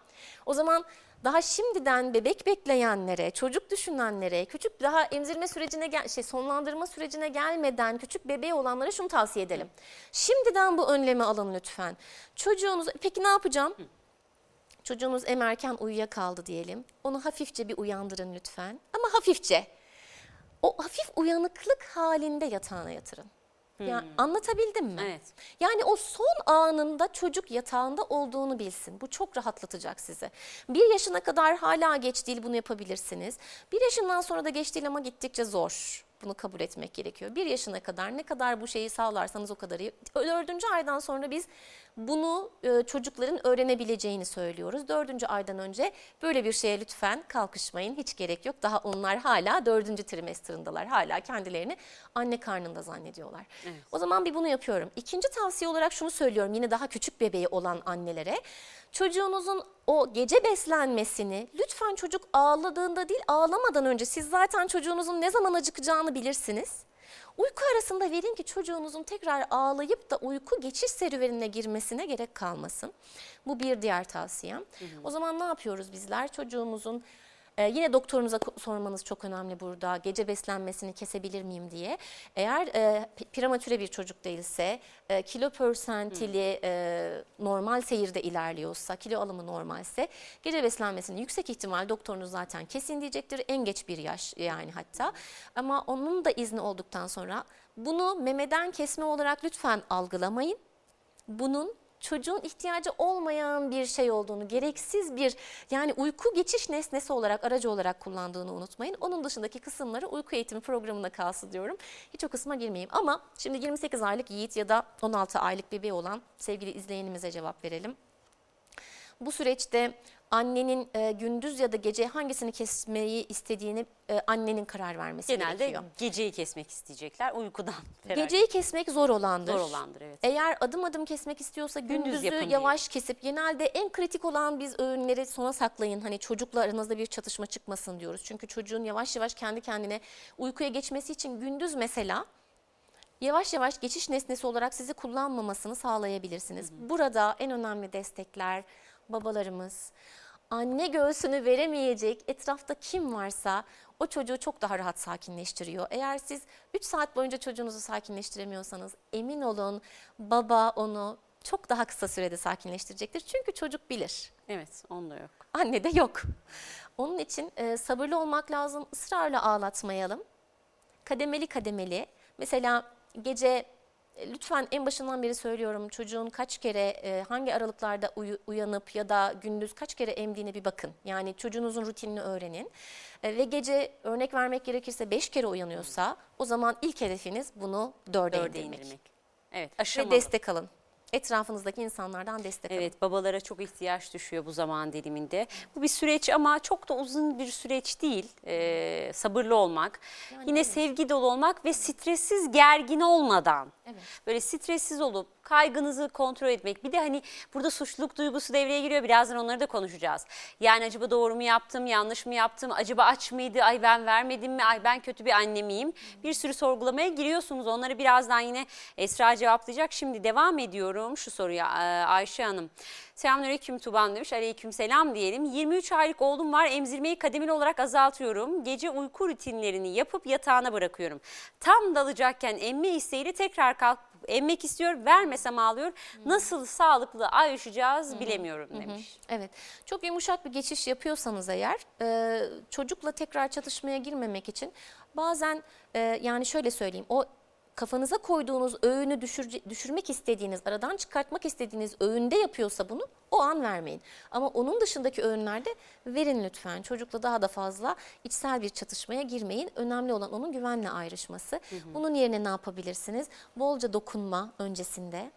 O zaman daha şimdiden bebek bekleyenlere, çocuk düşünenlere, küçük daha emzirme sürecine gel şey sonlandırma sürecine gelmeden küçük bebeği olanlara şunu tavsiye edelim. Şimdiden bu önlemi alın lütfen. Çocuğunuz peki ne yapacağım? Çocuğunuz emerken uyuyakaldı diyelim. Onu hafifçe bir uyandırın lütfen. Ama hafifçe. O hafif uyanıklık halinde yatağına yatırın. Yani anlatabildim mi? Evet. Yani o son anında çocuk yatağında olduğunu bilsin. Bu çok rahatlatacak sizi. Bir yaşına kadar hala geç değil bunu yapabilirsiniz. Bir yaşından sonra da geç değil ama gittikçe zor. Bunu kabul etmek gerekiyor. Bir yaşına kadar ne kadar bu şeyi sağlarsanız o kadar iyi. Dördüncü aydan sonra biz bunu e, çocukların öğrenebileceğini söylüyoruz. Dördüncü aydan önce böyle bir şeye lütfen kalkışmayın. Hiç gerek yok. Daha onlar hala dördüncü trimesterindalar. Hala kendilerini anne karnında zannediyorlar. O zaman bir bunu yapıyorum. İkinci tavsiye olarak şunu söylüyorum yine daha küçük bebeği olan annelere. Çocuğunuzun o gece beslenmesini lütfen çocuk ağladığında değil ağlamadan önce siz zaten çocuğunuzun ne zaman acıkacağını bilirsiniz. Uyku arasında verin ki çocuğunuzun tekrar ağlayıp da uyku geçiş serüvenine girmesine gerek kalmasın. Bu bir diğer tavsiyem. O zaman ne yapıyoruz bizler? Çocuğumuzun ee, yine doktorunuza sormanız çok önemli burada. Gece beslenmesini kesebilir miyim diye. Eğer e, prematüre bir çocuk değilse, e, kilo persentili e, normal seyirde ilerliyorsa, kilo alımı normalse gece beslenmesini yüksek ihtimal doktorunuz zaten kesin diyecektir. En geç bir yaş yani hatta. Ama onun da izni olduktan sonra bunu memeden kesme olarak lütfen algılamayın bunun çocuğun ihtiyacı olmayan bir şey olduğunu, gereksiz bir yani uyku geçiş nesnesi olarak, aracı olarak kullandığını unutmayın. Onun dışındaki kısımları uyku eğitimi programına kalsın diyorum. Hiç o kısma girmeyeyim ama şimdi 28 aylık Yiğit ya da 16 aylık bebeği olan sevgili izleyenimize cevap verelim. Bu süreçte annenin e, gündüz ya da gece hangisini kesmeyi istediğini e, annenin karar vermesi Genelde gerekiyor. geceyi kesmek isteyecekler uykudan. [laughs] feragat. Geceyi kesmek zor olandır. Zor olandır evet. Eğer adım adım kesmek istiyorsa Gündüz gündüzü yavaş kesip genelde en kritik olan biz öğünleri sona saklayın. Hani çocukla aranızda bir çatışma çıkmasın diyoruz. Çünkü çocuğun yavaş yavaş kendi kendine uykuya geçmesi için gündüz mesela yavaş yavaş geçiş nesnesi olarak sizi kullanmamasını sağlayabilirsiniz. Burada en önemli destekler babalarımız. Anne göğsünü veremeyecek etrafta kim varsa o çocuğu çok daha rahat sakinleştiriyor. Eğer siz 3 saat boyunca çocuğunuzu sakinleştiremiyorsanız emin olun baba onu çok daha kısa sürede sakinleştirecektir. Çünkü çocuk bilir. Evet, onda yok. Anne de yok. Onun için e, sabırlı olmak lazım. Israrla ağlatmayalım. Kademeli kademeli. Mesela gece lütfen en başından beri söylüyorum çocuğun kaç kere e, hangi aralıklarda uyanıp ya da gündüz kaç kere emdiğine bir bakın. Yani çocuğunuzun rutinini öğrenin. E, ve gece örnek vermek gerekirse 5 kere uyanıyorsa o zaman ilk hedefiniz bunu 4'e Dörde indirmek. indirmek. Evet, Ve aşamalı. destek alın. Etrafınızdaki insanlardan destek alın. Evet babalara çok ihtiyaç düşüyor bu zaman diliminde. Bu bir süreç ama çok da uzun bir süreç değil. Ee, sabırlı olmak, yine sevgi dolu olmak ve stressiz gergin olmadan. Evet. Böyle stressiz olup kaygınızı kontrol etmek. Bir de hani burada suçluluk duygusu devreye giriyor. Birazdan onları da konuşacağız. Yani acaba doğru mu yaptım, yanlış mı yaptım? Acaba aç mıydı? Ay ben vermedim mi? Ay ben kötü bir anne miyim? Bir sürü sorgulamaya giriyorsunuz. Onları birazdan yine Esra cevaplayacak. Şimdi devam ediyorum şu soruya Ee, Ayşe Hanım. Selamünaleyküm Tuban demiş. Aleyküm selam diyelim. 23 aylık oğlum var. Emzirmeyi kademeli olarak azaltıyorum. Gece uyku rutinlerini yapıp yatağına bırakıyorum. Tam dalacakken emme isteğiyle tekrar kalkıp emmek istiyor. Vermesem ağlıyor. Nasıl sağlıklı ayrışacağız bilemiyorum demiş. Evet. Çok yumuşak bir geçiş yapıyorsanız eğer e, çocukla tekrar çatışmaya girmemek için bazen e, yani şöyle söyleyeyim o kafanıza koyduğunuz öğünü düşürce- düşürmek istediğiniz, aradan çıkartmak istediğiniz öğünde yapıyorsa bunu o an vermeyin. Ama onun dışındaki öğünlerde verin lütfen. Çocukla daha da fazla içsel bir çatışmaya girmeyin. Önemli olan onun güvenle ayrışması. Bunun yerine ne yapabilirsiniz? Bolca dokunma öncesinde.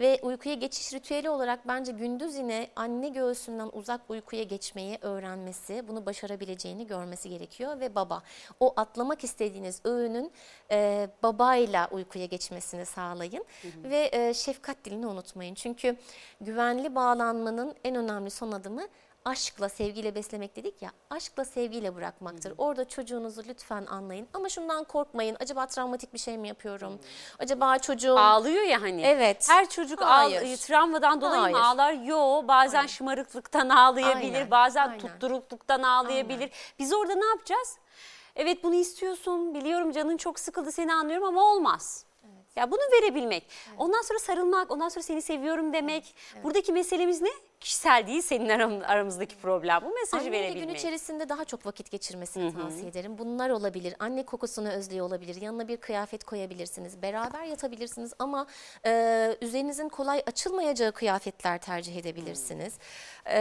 Ve uykuya geçiş ritüeli olarak bence gündüz yine anne göğsünden uzak uykuya geçmeyi öğrenmesi, bunu başarabileceğini görmesi gerekiyor. Ve baba, o atlamak istediğiniz öğünün e, babayla uykuya geçmesini sağlayın. Ve e, şefkat dilini unutmayın. Çünkü güvenli bağlanmanın en önemli son adımı aşkla, sevgiyle beslemek dedik ya, aşkla, sevgiyle bırakmaktır. Orada çocuğunuzu lütfen anlayın. Ama şundan korkmayın. Acaba travmatik bir şey mi yapıyorum? Acaba çocuğum... Ağlıyor ya hani. Evet. Her çocuk Hayır. travmadan dolayı Hayır. mı ağlar? Yo bazen şımarıklıktan ağlayabilir, Aynen, bazen aynen. tutturukluktan ağlayabilir. Biz orada ne yapacağız? Evet bunu istiyorsun, biliyorum canın çok sıkıldı seni anlıyorum ama olmaz. Ya bunu verebilmek. Ondan sonra sarılmak, ondan sonra seni seviyorum demek. Buradaki meselemiz ne? Kişisel değil senin aram- aramızdaki problem. Bu mesajı Anneyle gün verebilmek. içerisinde daha çok vakit geçirmesini tavsiye ederim. Bunlar olabilir. Anne kokusunu özlüyor olabilir. Yanına bir kıyafet koyabilirsiniz. Beraber yatabilirsiniz ama e, üzerinizin kolay açılmayacağı kıyafetler tercih edebilirsiniz. E,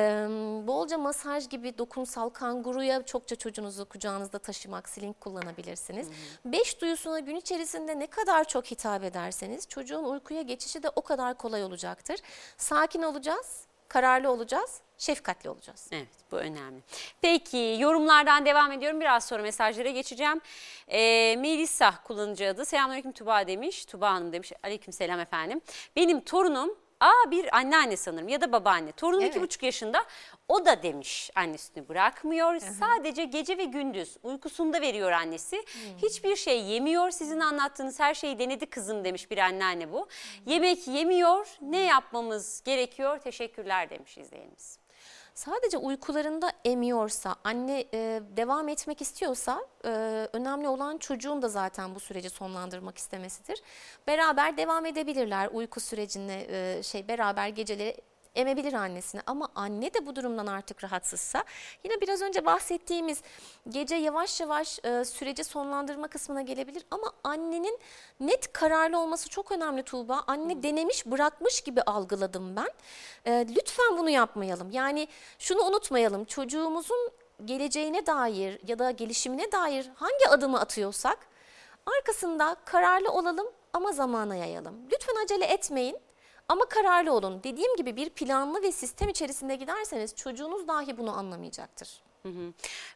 bolca masaj gibi dokunsal kanguruya çokça çocuğunuzu kucağınızda taşımak, sling kullanabilirsiniz. Beş duyusuna gün içerisinde ne kadar çok hitap ederseniz çocuğun uykuya geçişi de o kadar kolay olacaktır. Sakin olacağız, kararlı olacağız, şefkatli olacağız. Evet bu önemli. Peki yorumlardan devam ediyorum. Biraz sonra mesajlara geçeceğim. Ee, Melisa kullanıcı adı. Selamünaleyküm Tuba demiş. Tuba Hanım demiş. Aleyküm selam efendim. Benim torunum Aa bir anneanne sanırım ya da babaanne. Torunum iki Evet. buçuk yaşında. O da demiş annesini bırakmıyor. Sadece gece ve gündüz uykusunda veriyor annesi. Hiçbir şey yemiyor. Sizin anlattığınız her şeyi denedi kızım demiş bir anneanne bu. Yemek yemiyor. Ne yapmamız gerekiyor? Teşekkürler demiş izleyenimiz. Sadece uykularında emiyorsa, anne e, devam etmek istiyorsa e, önemli olan çocuğun da zaten bu süreci sonlandırmak istemesidir. Beraber devam edebilirler uyku sürecinde e, şey beraber geceleri emebilir annesini ama anne de bu durumdan artık rahatsızsa yine biraz önce bahsettiğimiz gece yavaş yavaş e, süreci sonlandırma kısmına gelebilir ama annenin net kararlı olması çok önemli Tuğba. Anne denemiş bırakmış gibi algıladım ben. E, lütfen bunu yapmayalım. Yani şunu unutmayalım çocuğumuzun geleceğine dair ya da gelişimine dair hangi adımı atıyorsak arkasında kararlı olalım ama zamana yayalım. Lütfen acele etmeyin. Ama kararlı olun. Dediğim gibi bir planlı ve sistem içerisinde giderseniz çocuğunuz dahi bunu anlamayacaktır.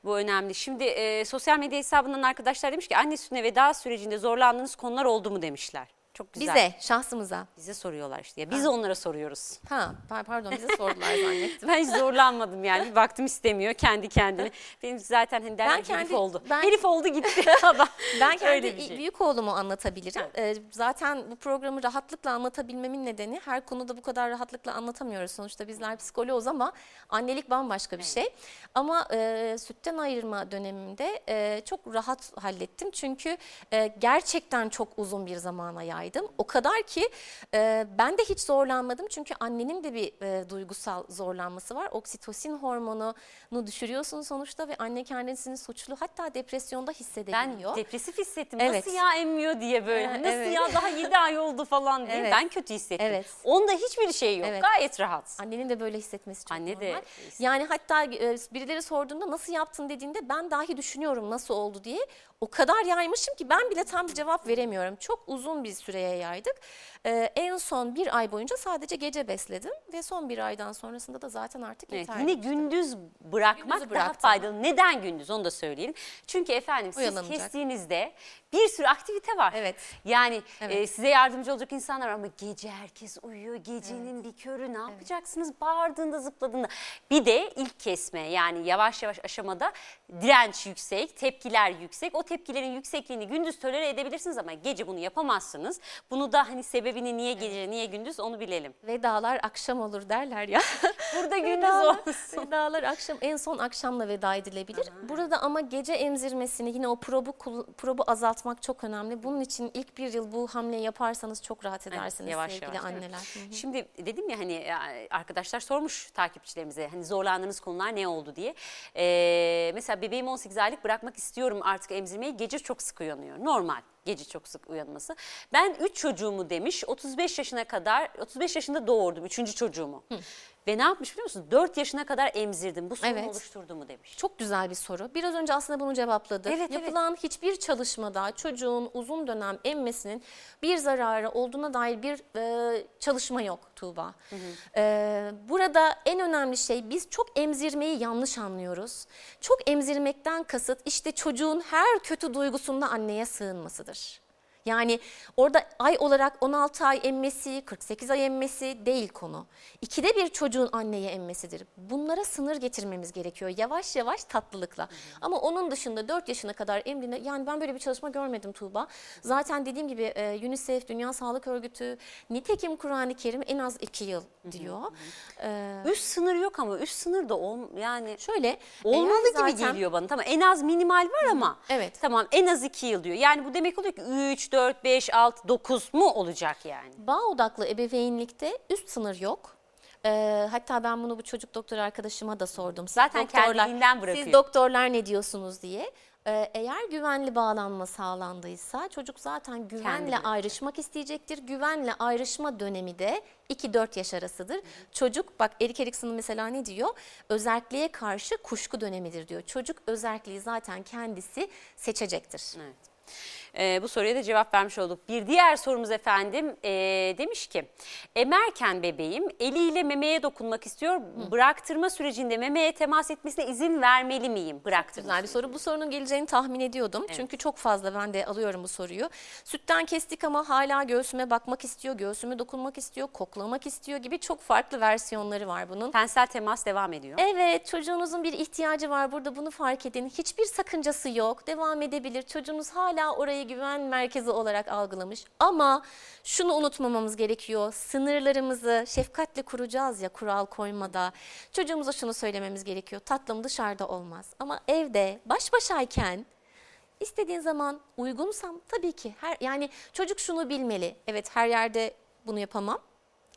Bu önemli. Şimdi e, sosyal medya hesabından arkadaşlar demiş ki anne sütüne veda sürecinde zorlandığınız konular oldu mu demişler. Çok güzel. Bize, şahsımıza. Bize soruyorlar işte. Ya biz onlara soruyoruz. Ha, pa- pardon bize sordular zannettim. [laughs] Ben hiç zorlanmadım yani. Bir baktım istemiyor kendi kendine. Benim zaten hani derler Ben ki herif kendi- oldu. ben- Herif oldu gitti. [laughs] Ben [laughs] kendi şey. büyük oğlumu anlatabilirim. Ee, zaten bu programı rahatlıkla anlatabilmemin nedeni her konuda bu kadar rahatlıkla anlatamıyoruz. Sonuçta bizler psikoloğuz ama annelik bambaşka bir şey. Ama e, sütten ayırma dönemimde e, çok rahat hallettim. Çünkü e, gerçekten çok uzun bir zamana yaydım. O kadar ki e, ben de hiç zorlanmadım. Çünkü annenin de bir e, duygusal zorlanması var. Oksitosin hormonunu düşürüyorsun sonuçta ve anne kendisini suçlu hatta depresyonda Ben hissedebiliyor. depresif hissettim. Evet. Nasıl ya emmiyor diye böyle. Evet, Nasıl evet. ya daha 7 ay oldu falan diye. Evet. Ben kötü hissettim. Evet. Onda hiçbir şey yok. Evet. Gayet rahat. Annenin de böyle hissetmesi çok Anne de normal. hissetmesi. Yani hatta e, birileri sorduğunda nasıl yaptın dediğinde ben dahi düşünüyorum nasıl oldu diye. O kadar yaymışım ki ben bile tam bir cevap veremiyorum. Çok uzun bir süreye yaydık. Ee, en son bir ay boyunca sadece gece besledim ve son bir aydan sonrasında da zaten artık Evet, yeter. yine gündüz bırakmak Gündüzü daha bıraktım. faydalı. Neden gündüz onu da söyleyelim. Çünkü efendim siz kestiğinizde bir sürü aktivite var. Evet. Yani Evet. e, size yardımcı olacak insanlar ama gece herkes uyuyor. Gecenin bir körü ne yapacaksınız? Bağırdığında zıpladığında. Bir de ilk kesme yani yavaş yavaş aşamada direnç yüksek, tepkiler yüksek. O tepkilerin yüksekliğini gündüz tolere edebilirsiniz ama gece bunu yapamazsınız. Bunu da hani sebebini niye gece niye gündüz onu bilelim. Vedalar akşam olur derler ya. [laughs] Burada gündüz Vedalar, [laughs] olsun. vedalar akşam en son akşamla veda edilebilir. Burada ama gece emzirmesini yine o probu probu azaltmak çok önemli. Bunun için ilk bir yıl bu hamleyi yaparsanız çok rahat edersiniz yavaş sevgili yavaş, anneler. Hı hı. Şimdi dedim ya hani arkadaşlar sormuş takipçilerimize hani zorlandığınız konular ne oldu diye. Ee, mesela bebeğim 18 aylık bırakmak istiyorum artık emzirmeyi gece çok sık uyanıyor. Normal gece çok sık uyanması. Ben 3 çocuğumu demiş 35 yaşına kadar 35 yaşında doğurdum 3. çocuğumu. Ve ne yapmış biliyor musun? 4 yaşına kadar emzirdim. Bu sorunu Evet. oluşturdu mu demiş. Çok güzel bir soru. Biraz önce aslında bunu cevapladık. Evet, evet. Yapılan hiçbir çalışmada çocuğun uzun dönem emmesinin bir zararı olduğuna dair bir e, çalışma yok Tuğba. E, burada en önemli şey biz çok emzirmeyi yanlış anlıyoruz. Çok emzirmekten kasıt işte çocuğun her kötü duygusunda anneye sığınmasıdır. Yani orada ay olarak 16 ay emmesi, 48 ay emmesi değil konu. İkide bir çocuğun anneye emmesidir. Bunlara sınır getirmemiz gerekiyor yavaş yavaş tatlılıkla. Ama onun dışında 4 yaşına kadar emrine yani ben böyle bir çalışma görmedim Tuğba. Zaten dediğim gibi e, UNICEF, Dünya Sağlık Örgütü, nitekim Kur'an-ı Kerim en az 2 yıl diyor. E, Üst sınır yok ama üst sınır da ol, yani şöyle Olmalı eğer gibi zaten- geliyor bana. Tamam en az minimal var ama. Evet. Tamam en az 2 yıl diyor. Yani bu demek oluyor ki 3, 4, 5, 6, 9 mu olacak yani? Bağ odaklı ebeveynlikte üst sınır yok. Ee, hatta ben bunu bu çocuk doktor arkadaşıma da sordum. Siz Zaten kendiliğinden bırakıyor. Siz doktorlar ne diyorsunuz diye. Ee, eğer güvenli bağlanma sağlandıysa çocuk zaten güvenle bırakıyor. ayrışmak isteyecektir. Güvenle ayrışma dönemi de 2-4 yaş arasıdır. Çocuk bak Erik Erikson mesela ne diyor? Özelliğe karşı kuşku dönemidir diyor. Çocuk özelliği zaten kendisi seçecektir. Evet. Ee, bu soruya da cevap vermiş olduk. Bir diğer sorumuz efendim ee, demiş ki emerken bebeğim eliyle memeye dokunmak istiyor. Bıraktırma sürecinde memeye temas etmesine izin vermeli miyim? Bıraktırma. Güzel bir soru. Bu sorunun geleceğini tahmin ediyordum. Çünkü çok fazla ben de alıyorum bu soruyu. Sütten kestik ama hala göğsüme bakmak istiyor, göğsüme dokunmak istiyor, koklamak istiyor gibi çok farklı versiyonları var bunun. Tensel temas devam ediyor. Evet çocuğunuzun bir ihtiyacı var burada bunu fark edin. Hiçbir sakıncası yok. Devam edebilir. Çocuğunuz hala orayı güven merkezi olarak algılamış. Ama şunu unutmamamız gerekiyor. Sınırlarımızı şefkatle kuracağız ya kural koymada. Çocuğumuza şunu söylememiz gerekiyor. Tatlım dışarıda olmaz. Ama evde baş başayken İstediğin zaman uygunsam tabii ki her yani çocuk şunu bilmeli. Evet her yerde bunu yapamam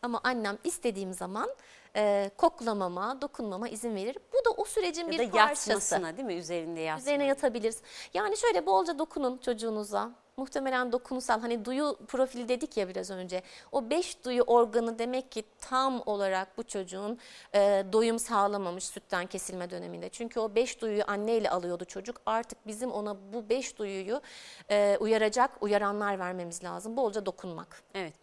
ama annem istediğim zaman e, koklamama, dokunmama izin verir. Bu da o sürecin Ya bir da parçası. yatmasına değil mi? Üzerinde yatsın. Üzerine yatabiliriz. Yani şöyle bolca dokunun çocuğunuza. Muhtemelen dokunsal hani duyu profili dedik ya biraz önce. O beş duyu organı demek ki tam olarak bu çocuğun e, doyum sağlamamış sütten kesilme döneminde. Çünkü o beş duyuyu anneyle alıyordu çocuk. Artık bizim ona bu beş duyuyu e, uyaracak uyaranlar vermemiz lazım. Bolca dokunmak. Evet.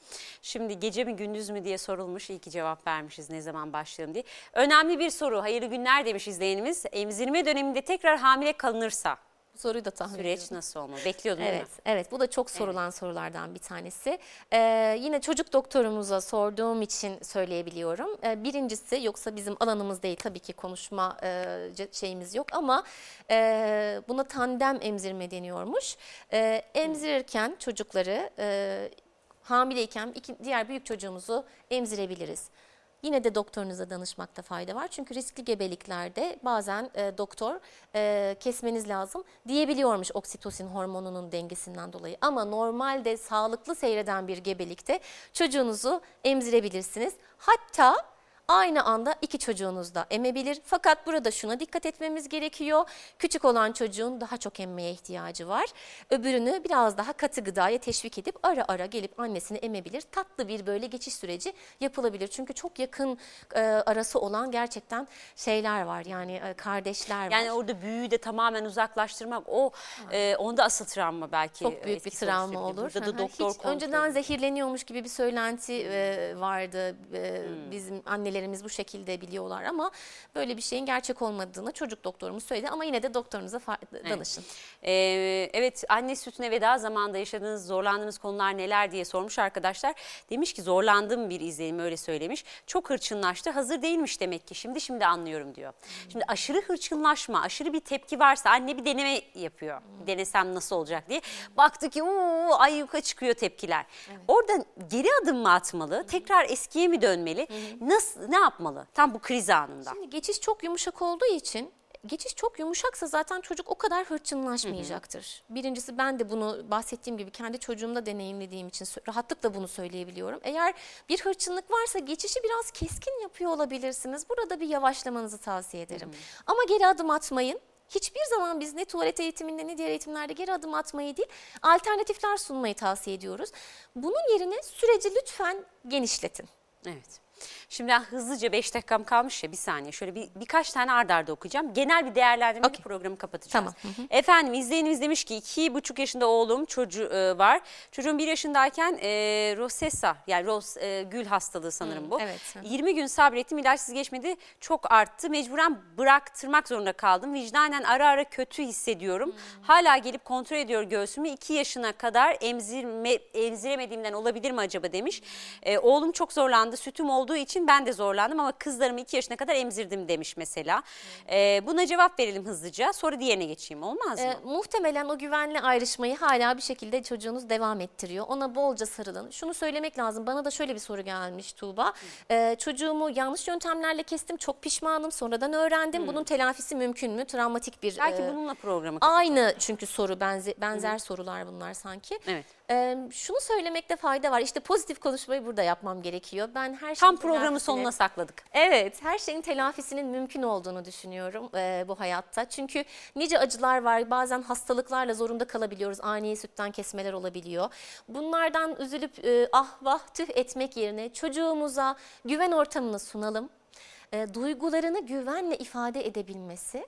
Şimdi gece mi gündüz mü diye sorulmuş. İyi ki cevap vermişiz ne zaman başlayalım diye. Önemli bir soru. Hayırlı günler demiş izleyenimiz. Emzirme döneminde tekrar hamile kalınırsa Bu soruyu da tahmin. Süreç nasıl olmalı? Bekliyordun değil Evet, mi? evet. Bu da çok sorulan sorulardan bir tanesi. Ee, yine çocuk doktorumuza sorduğum için söyleyebiliyorum. Ee, birincisi yoksa bizim alanımız değil tabii ki konuşma e, şeyimiz yok ama e, buna tandem emzirme deniyormuş. E, emzirirken çocukları e, hamileyken iki, diğer büyük çocuğumuzu emzirebiliriz. Yine de doktorunuza danışmakta fayda var. Çünkü riskli gebeliklerde bazen e, doktor e, kesmeniz lazım diyebiliyormuş oksitosin hormonunun dengesinden dolayı. Ama normalde sağlıklı seyreden bir gebelikte çocuğunuzu emzirebilirsiniz. Hatta aynı anda iki çocuğunuz da emebilir. Fakat burada şuna dikkat etmemiz gerekiyor. Küçük olan çocuğun daha çok emmeye ihtiyacı var. Öbürünü biraz daha katı gıdaya teşvik edip ara ara gelip annesini emebilir. Tatlı bir böyle geçiş süreci yapılabilir. Çünkü çok yakın e, arası olan gerçekten şeyler var. Yani e, kardeşler var. Yani orada büyüyü de tamamen uzaklaştırmak o e, onda asıl travma belki. çok büyük bir travma olur. Burada da doktor Hiç önceden zehirleniyormuş gibi bir söylenti e, vardı. E, Hmm. Bizim annelerimiz bu şekilde biliyorlar ama böyle bir şeyin gerçek olmadığını çocuk doktorumuz söyledi ama yine de doktorunuza danışın. Ee, evet anne sütüne veda zamanında yaşadığınız zorlandığınız konular neler diye sormuş arkadaşlar. Demiş ki zorlandığım bir izlenim öyle söylemiş. Çok hırçınlaştı hazır değilmiş demek ki şimdi şimdi anlıyorum diyor. Şimdi aşırı hırçınlaşma aşırı bir tepki varsa anne bir deneme yapıyor. Denesem nasıl olacak diye. Baktı ki uuu ayyuka çıkıyor tepkiler. Orada geri adım mı atmalı tekrar eskiye mi dönmeli nasıl ne yapmalı tam bu kriz anında? Şimdi geçiş çok yumuşak olduğu için geçiş çok yumuşaksa zaten çocuk o kadar hırçınlaşmayacaktır. Birincisi ben de bunu bahsettiğim gibi kendi çocuğumda deneyimlediğim için rahatlıkla bunu söyleyebiliyorum. Eğer bir hırçınlık varsa geçişi biraz keskin yapıyor olabilirsiniz. Burada bir yavaşlamanızı tavsiye ederim. Ama geri adım atmayın. Hiçbir zaman biz ne tuvalet eğitiminde ne diğer eğitimlerde geri adım atmayı değil, alternatifler sunmayı tavsiye ediyoruz. Bunun yerine süreci lütfen genişletin. Evet. Şimdi ben hızlıca 5 dakikam kalmış ya bir saniye şöyle bir birkaç tane ard arda okuyacağım. Genel bir değerlendirme Okey. programı kapatacağız. Tamam. Efendim izleyenimiz demiş ki iki buçuk yaşında oğlum çocuğu e, var. Çocuğum bir yaşındayken e, rosessa yani ros, e, gül hastalığı sanırım bu. evet, hı. 20 gün sabrettim ilaçsız geçmedi çok arttı. Mecburen bıraktırmak zorunda kaldım. Vicdanen ara ara kötü hissediyorum. Hala gelip kontrol ediyor göğsümü. 2 yaşına kadar emzirme, emziremediğimden olabilir mi acaba demiş. E, oğlum çok zorlandı. Sütüm olduğu için ben de zorlandım ama kızlarımı 2 yaşına kadar emzirdim demiş mesela. E, buna cevap verelim hızlıca. Sonra diğerine geçeyim olmaz mı? Ee, muhtemelen o güvenli ayrışmayı hala bir şekilde çocuğunuz devam ettiriyor. Ona bolca sarılın. Şunu söylemek lazım. Bana da şöyle bir soru gelmiş Tuğba. Ee, çocuğumu yanlış yöntemlerle kestim. Çok pişmanım. Sonradan öğrendim. Bunun telafisi mümkün mü? Travmatik bir... Belki e, bununla programı Aynı çünkü soru benze- benzer sorular bunlar sanki. Evet. Ee, şunu söylemekte fayda var. İşte pozitif konuşmayı burada yapmam gerekiyor. Ben her Tam programı sonuna sakladık. Evet, her şeyin telafisinin mümkün olduğunu düşünüyorum e, bu hayatta. Çünkü nice acılar var, bazen hastalıklarla zorunda kalabiliyoruz, ani sütten kesmeler olabiliyor. Bunlardan üzülüp e, ah vah tüh etmek yerine çocuğumuza güven ortamını sunalım. E, duygularını güvenle ifade edebilmesi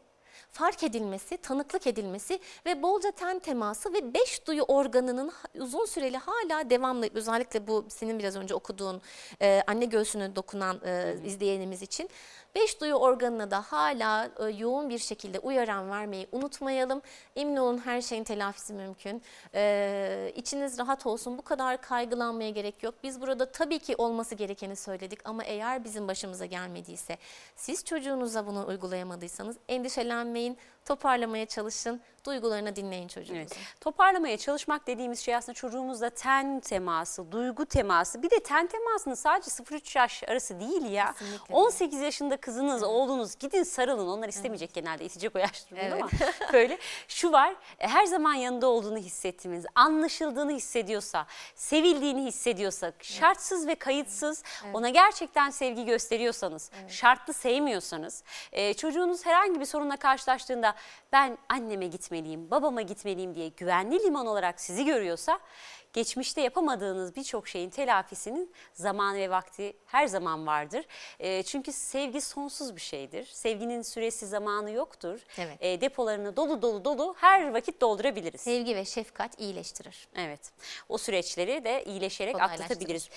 fark edilmesi, tanıklık edilmesi ve bolca ten teması ve beş duyu organının uzun süreli hala devamlı özellikle bu senin biraz önce okuduğun e, anne göğsüne dokunan e, izleyenimiz için beş duyu organına da hala e, yoğun bir şekilde uyaran vermeyi unutmayalım. Emin olun her şeyin telafisi mümkün. E, içiniz rahat olsun bu kadar kaygılanmaya gerek yok. Biz burada tabii ki olması gerekeni söyledik ama eğer bizim başımıza gelmediyse siz çocuğunuza bunu uygulayamadıysanız endişelenmeyin, toparlamaya çalışın, duygularını dinleyin çocuğunuzun. Evet. Toparlamaya çalışmak dediğimiz şey aslında çocuğumuzla ten teması, duygu teması. Bir de ten temasının sadece 0-3 yaş arası değil ya. Kesinlikle. 18 yaşında kızınız, oğlunuz gidin sarılın. Onlar istemeyecek genelde itecek o yaş durumunda ama böyle şu var. e, Her zaman yanında olduğunu hissettiğimiz, anlaşıldığını hissediyorsa, sevildiğini hissediyorsa, şartsız ve kayıtsız ona gerçekten sevgi gösteriyorsanız, şartlı sevmiyorsanız, e, çocuğunuz herhangi bir sorunla karşılaştığında ben anneme gitmeliyim, babama gitmeliyim diye güvenli liman olarak sizi görüyorsa geçmişte yapamadığınız birçok şeyin telafisinin zamanı ve vakti her zaman vardır. E, çünkü sevgi sonsuz bir şeydir. Sevginin süresi zamanı yoktur. Evet. E, depolarını dolu dolu dolu her vakit doldurabiliriz. Sevgi ve şefkat iyileştirir. Evet. O süreçleri de iyileşerek atlatabiliriz.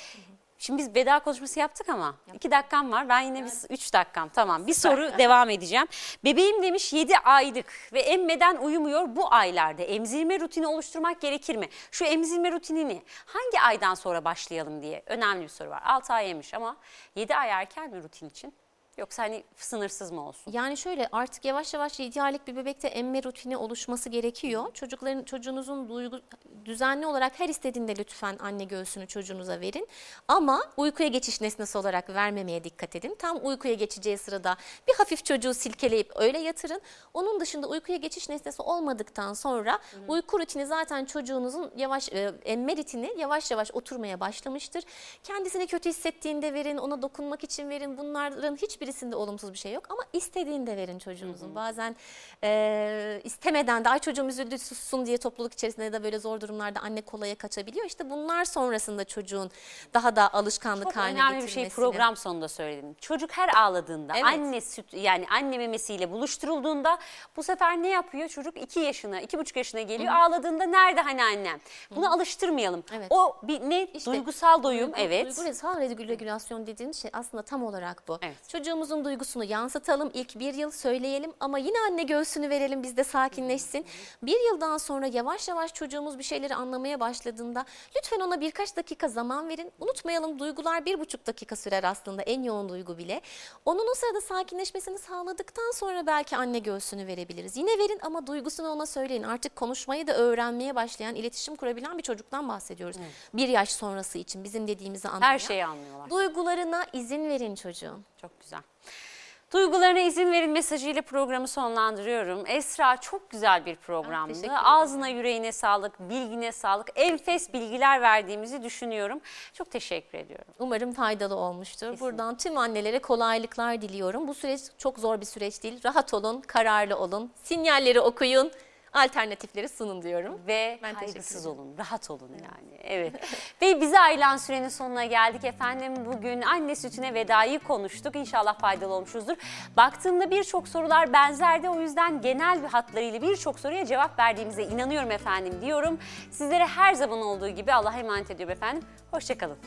Şimdi biz veda konuşması yaptık ama iki dakikam var. Ben yine biz üç dakikam tamam. Bir soru devam edeceğim. Bebeğim demiş 7 aylık ve emmeden uyumuyor bu aylarda. Emzirme rutini oluşturmak gerekir mi? Şu emzirme rutinini hangi aydan sonra başlayalım diye önemli bir soru var. 6 ay yemiş ama 7 ay erken mi rutin için? Yoksa hani sınırsız mı olsun? Yani şöyle artık yavaş yavaş 7 aylık bir bebekte emme rutini oluşması gerekiyor. Çocukların çocuğunuzun duygu düzenli olarak her istediğinde lütfen anne göğsünü çocuğunuza verin. Ama uykuya geçiş nesnesi olarak vermemeye dikkat edin. Tam uykuya geçeceği sırada bir hafif çocuğu silkeleyip öyle yatırın. Onun dışında uykuya geçiş nesnesi olmadıktan sonra uyku rutini zaten çocuğunuzun yavaş e, emme ritini yavaş yavaş oturmaya başlamıştır. Kendisini kötü hissettiğinde verin, ona dokunmak için verin. Bunların hiçbirisinde olumsuz bir şey yok ama istediğinde verin çocuğunuzun. Bazen e, istemeden de ay çocuğum üzüldü sussun diye topluluk içerisinde da böyle zor durumlarda anne kolaya kaçabiliyor. İşte bunlar sonrasında çocuğun daha da alışkanlık Çok haline önemli bir getirmesini. şey program sonunda söyledim. Çocuk her ağladığında Evet. anne süt yani anne memesiyle buluşturulduğunda bu sefer ne yapıyor? Çocuk 2 yaşına, iki buçuk yaşına geliyor. Ağladığında nerede hani annem? Bunu alıştırmayalım. Evet. O bir ne? İşte Duygusal doyum. Duygu- evet. Duygusal regü- regülasyon dediğimiz şey aslında tam olarak bu. Evet. Çocuğumuzun duygusunu yansıtalım, ilk bir yıl söyleyelim ama yine anne göğsünü verelim bizde sakinleşsin. Bir yıldan sonra yavaş yavaş çocuğumuz bir şeyleri anlamaya başladığında lütfen ona birkaç dakika zaman verin. Unutmayalım duygular bir buçuk dakika sürer aslında en yoğun duygu bile. Onun o sırada sakinleşmesini sağladıktan sonra belki anne göğsünü verebiliriz. Yine verin ama duygusunu ona söyleyin. Artık konuşmayı da öğrenmeye başlayan, iletişim kurabilen bir çocuktan bahsediyoruz. Bir yaş sonrası için bizim dediğimizi anlayan. Her şeyi anlıyorlar. Duygularına izin verin çocuğun. Çok güzel. Duygularına izin verin mesajıyla programı sonlandırıyorum. Esra çok güzel bir programdı. teşekkür ederim. Ağzına yüreğine sağlık, bilgine sağlık, enfes bilgiler verdiğimizi düşünüyorum. Çok teşekkür ediyorum. Umarım faydalı olmuştur. Buradan tüm annelere kolaylıklar diliyorum. Bu süreç çok zor bir süreç değil. Rahat olun, kararlı olun, sinyalleri okuyun, alternatifleri sunun diyorum. Ve Ben kaygısız olun, rahat olun yani. Evet. [laughs] Ve bize ayrılan sürenin sonuna geldik efendim. Bugün anne sütüne vedayı konuştuk. İnşallah faydalı olmuşuzdur. Baktığımda birçok sorular benzerdi. O yüzden genel bir hatlarıyla birçok soruya cevap verdiğimize inanıyorum efendim diyorum. Sizlere her zaman olduğu gibi Allah'a emanet ediyorum efendim. Hoşçakalın.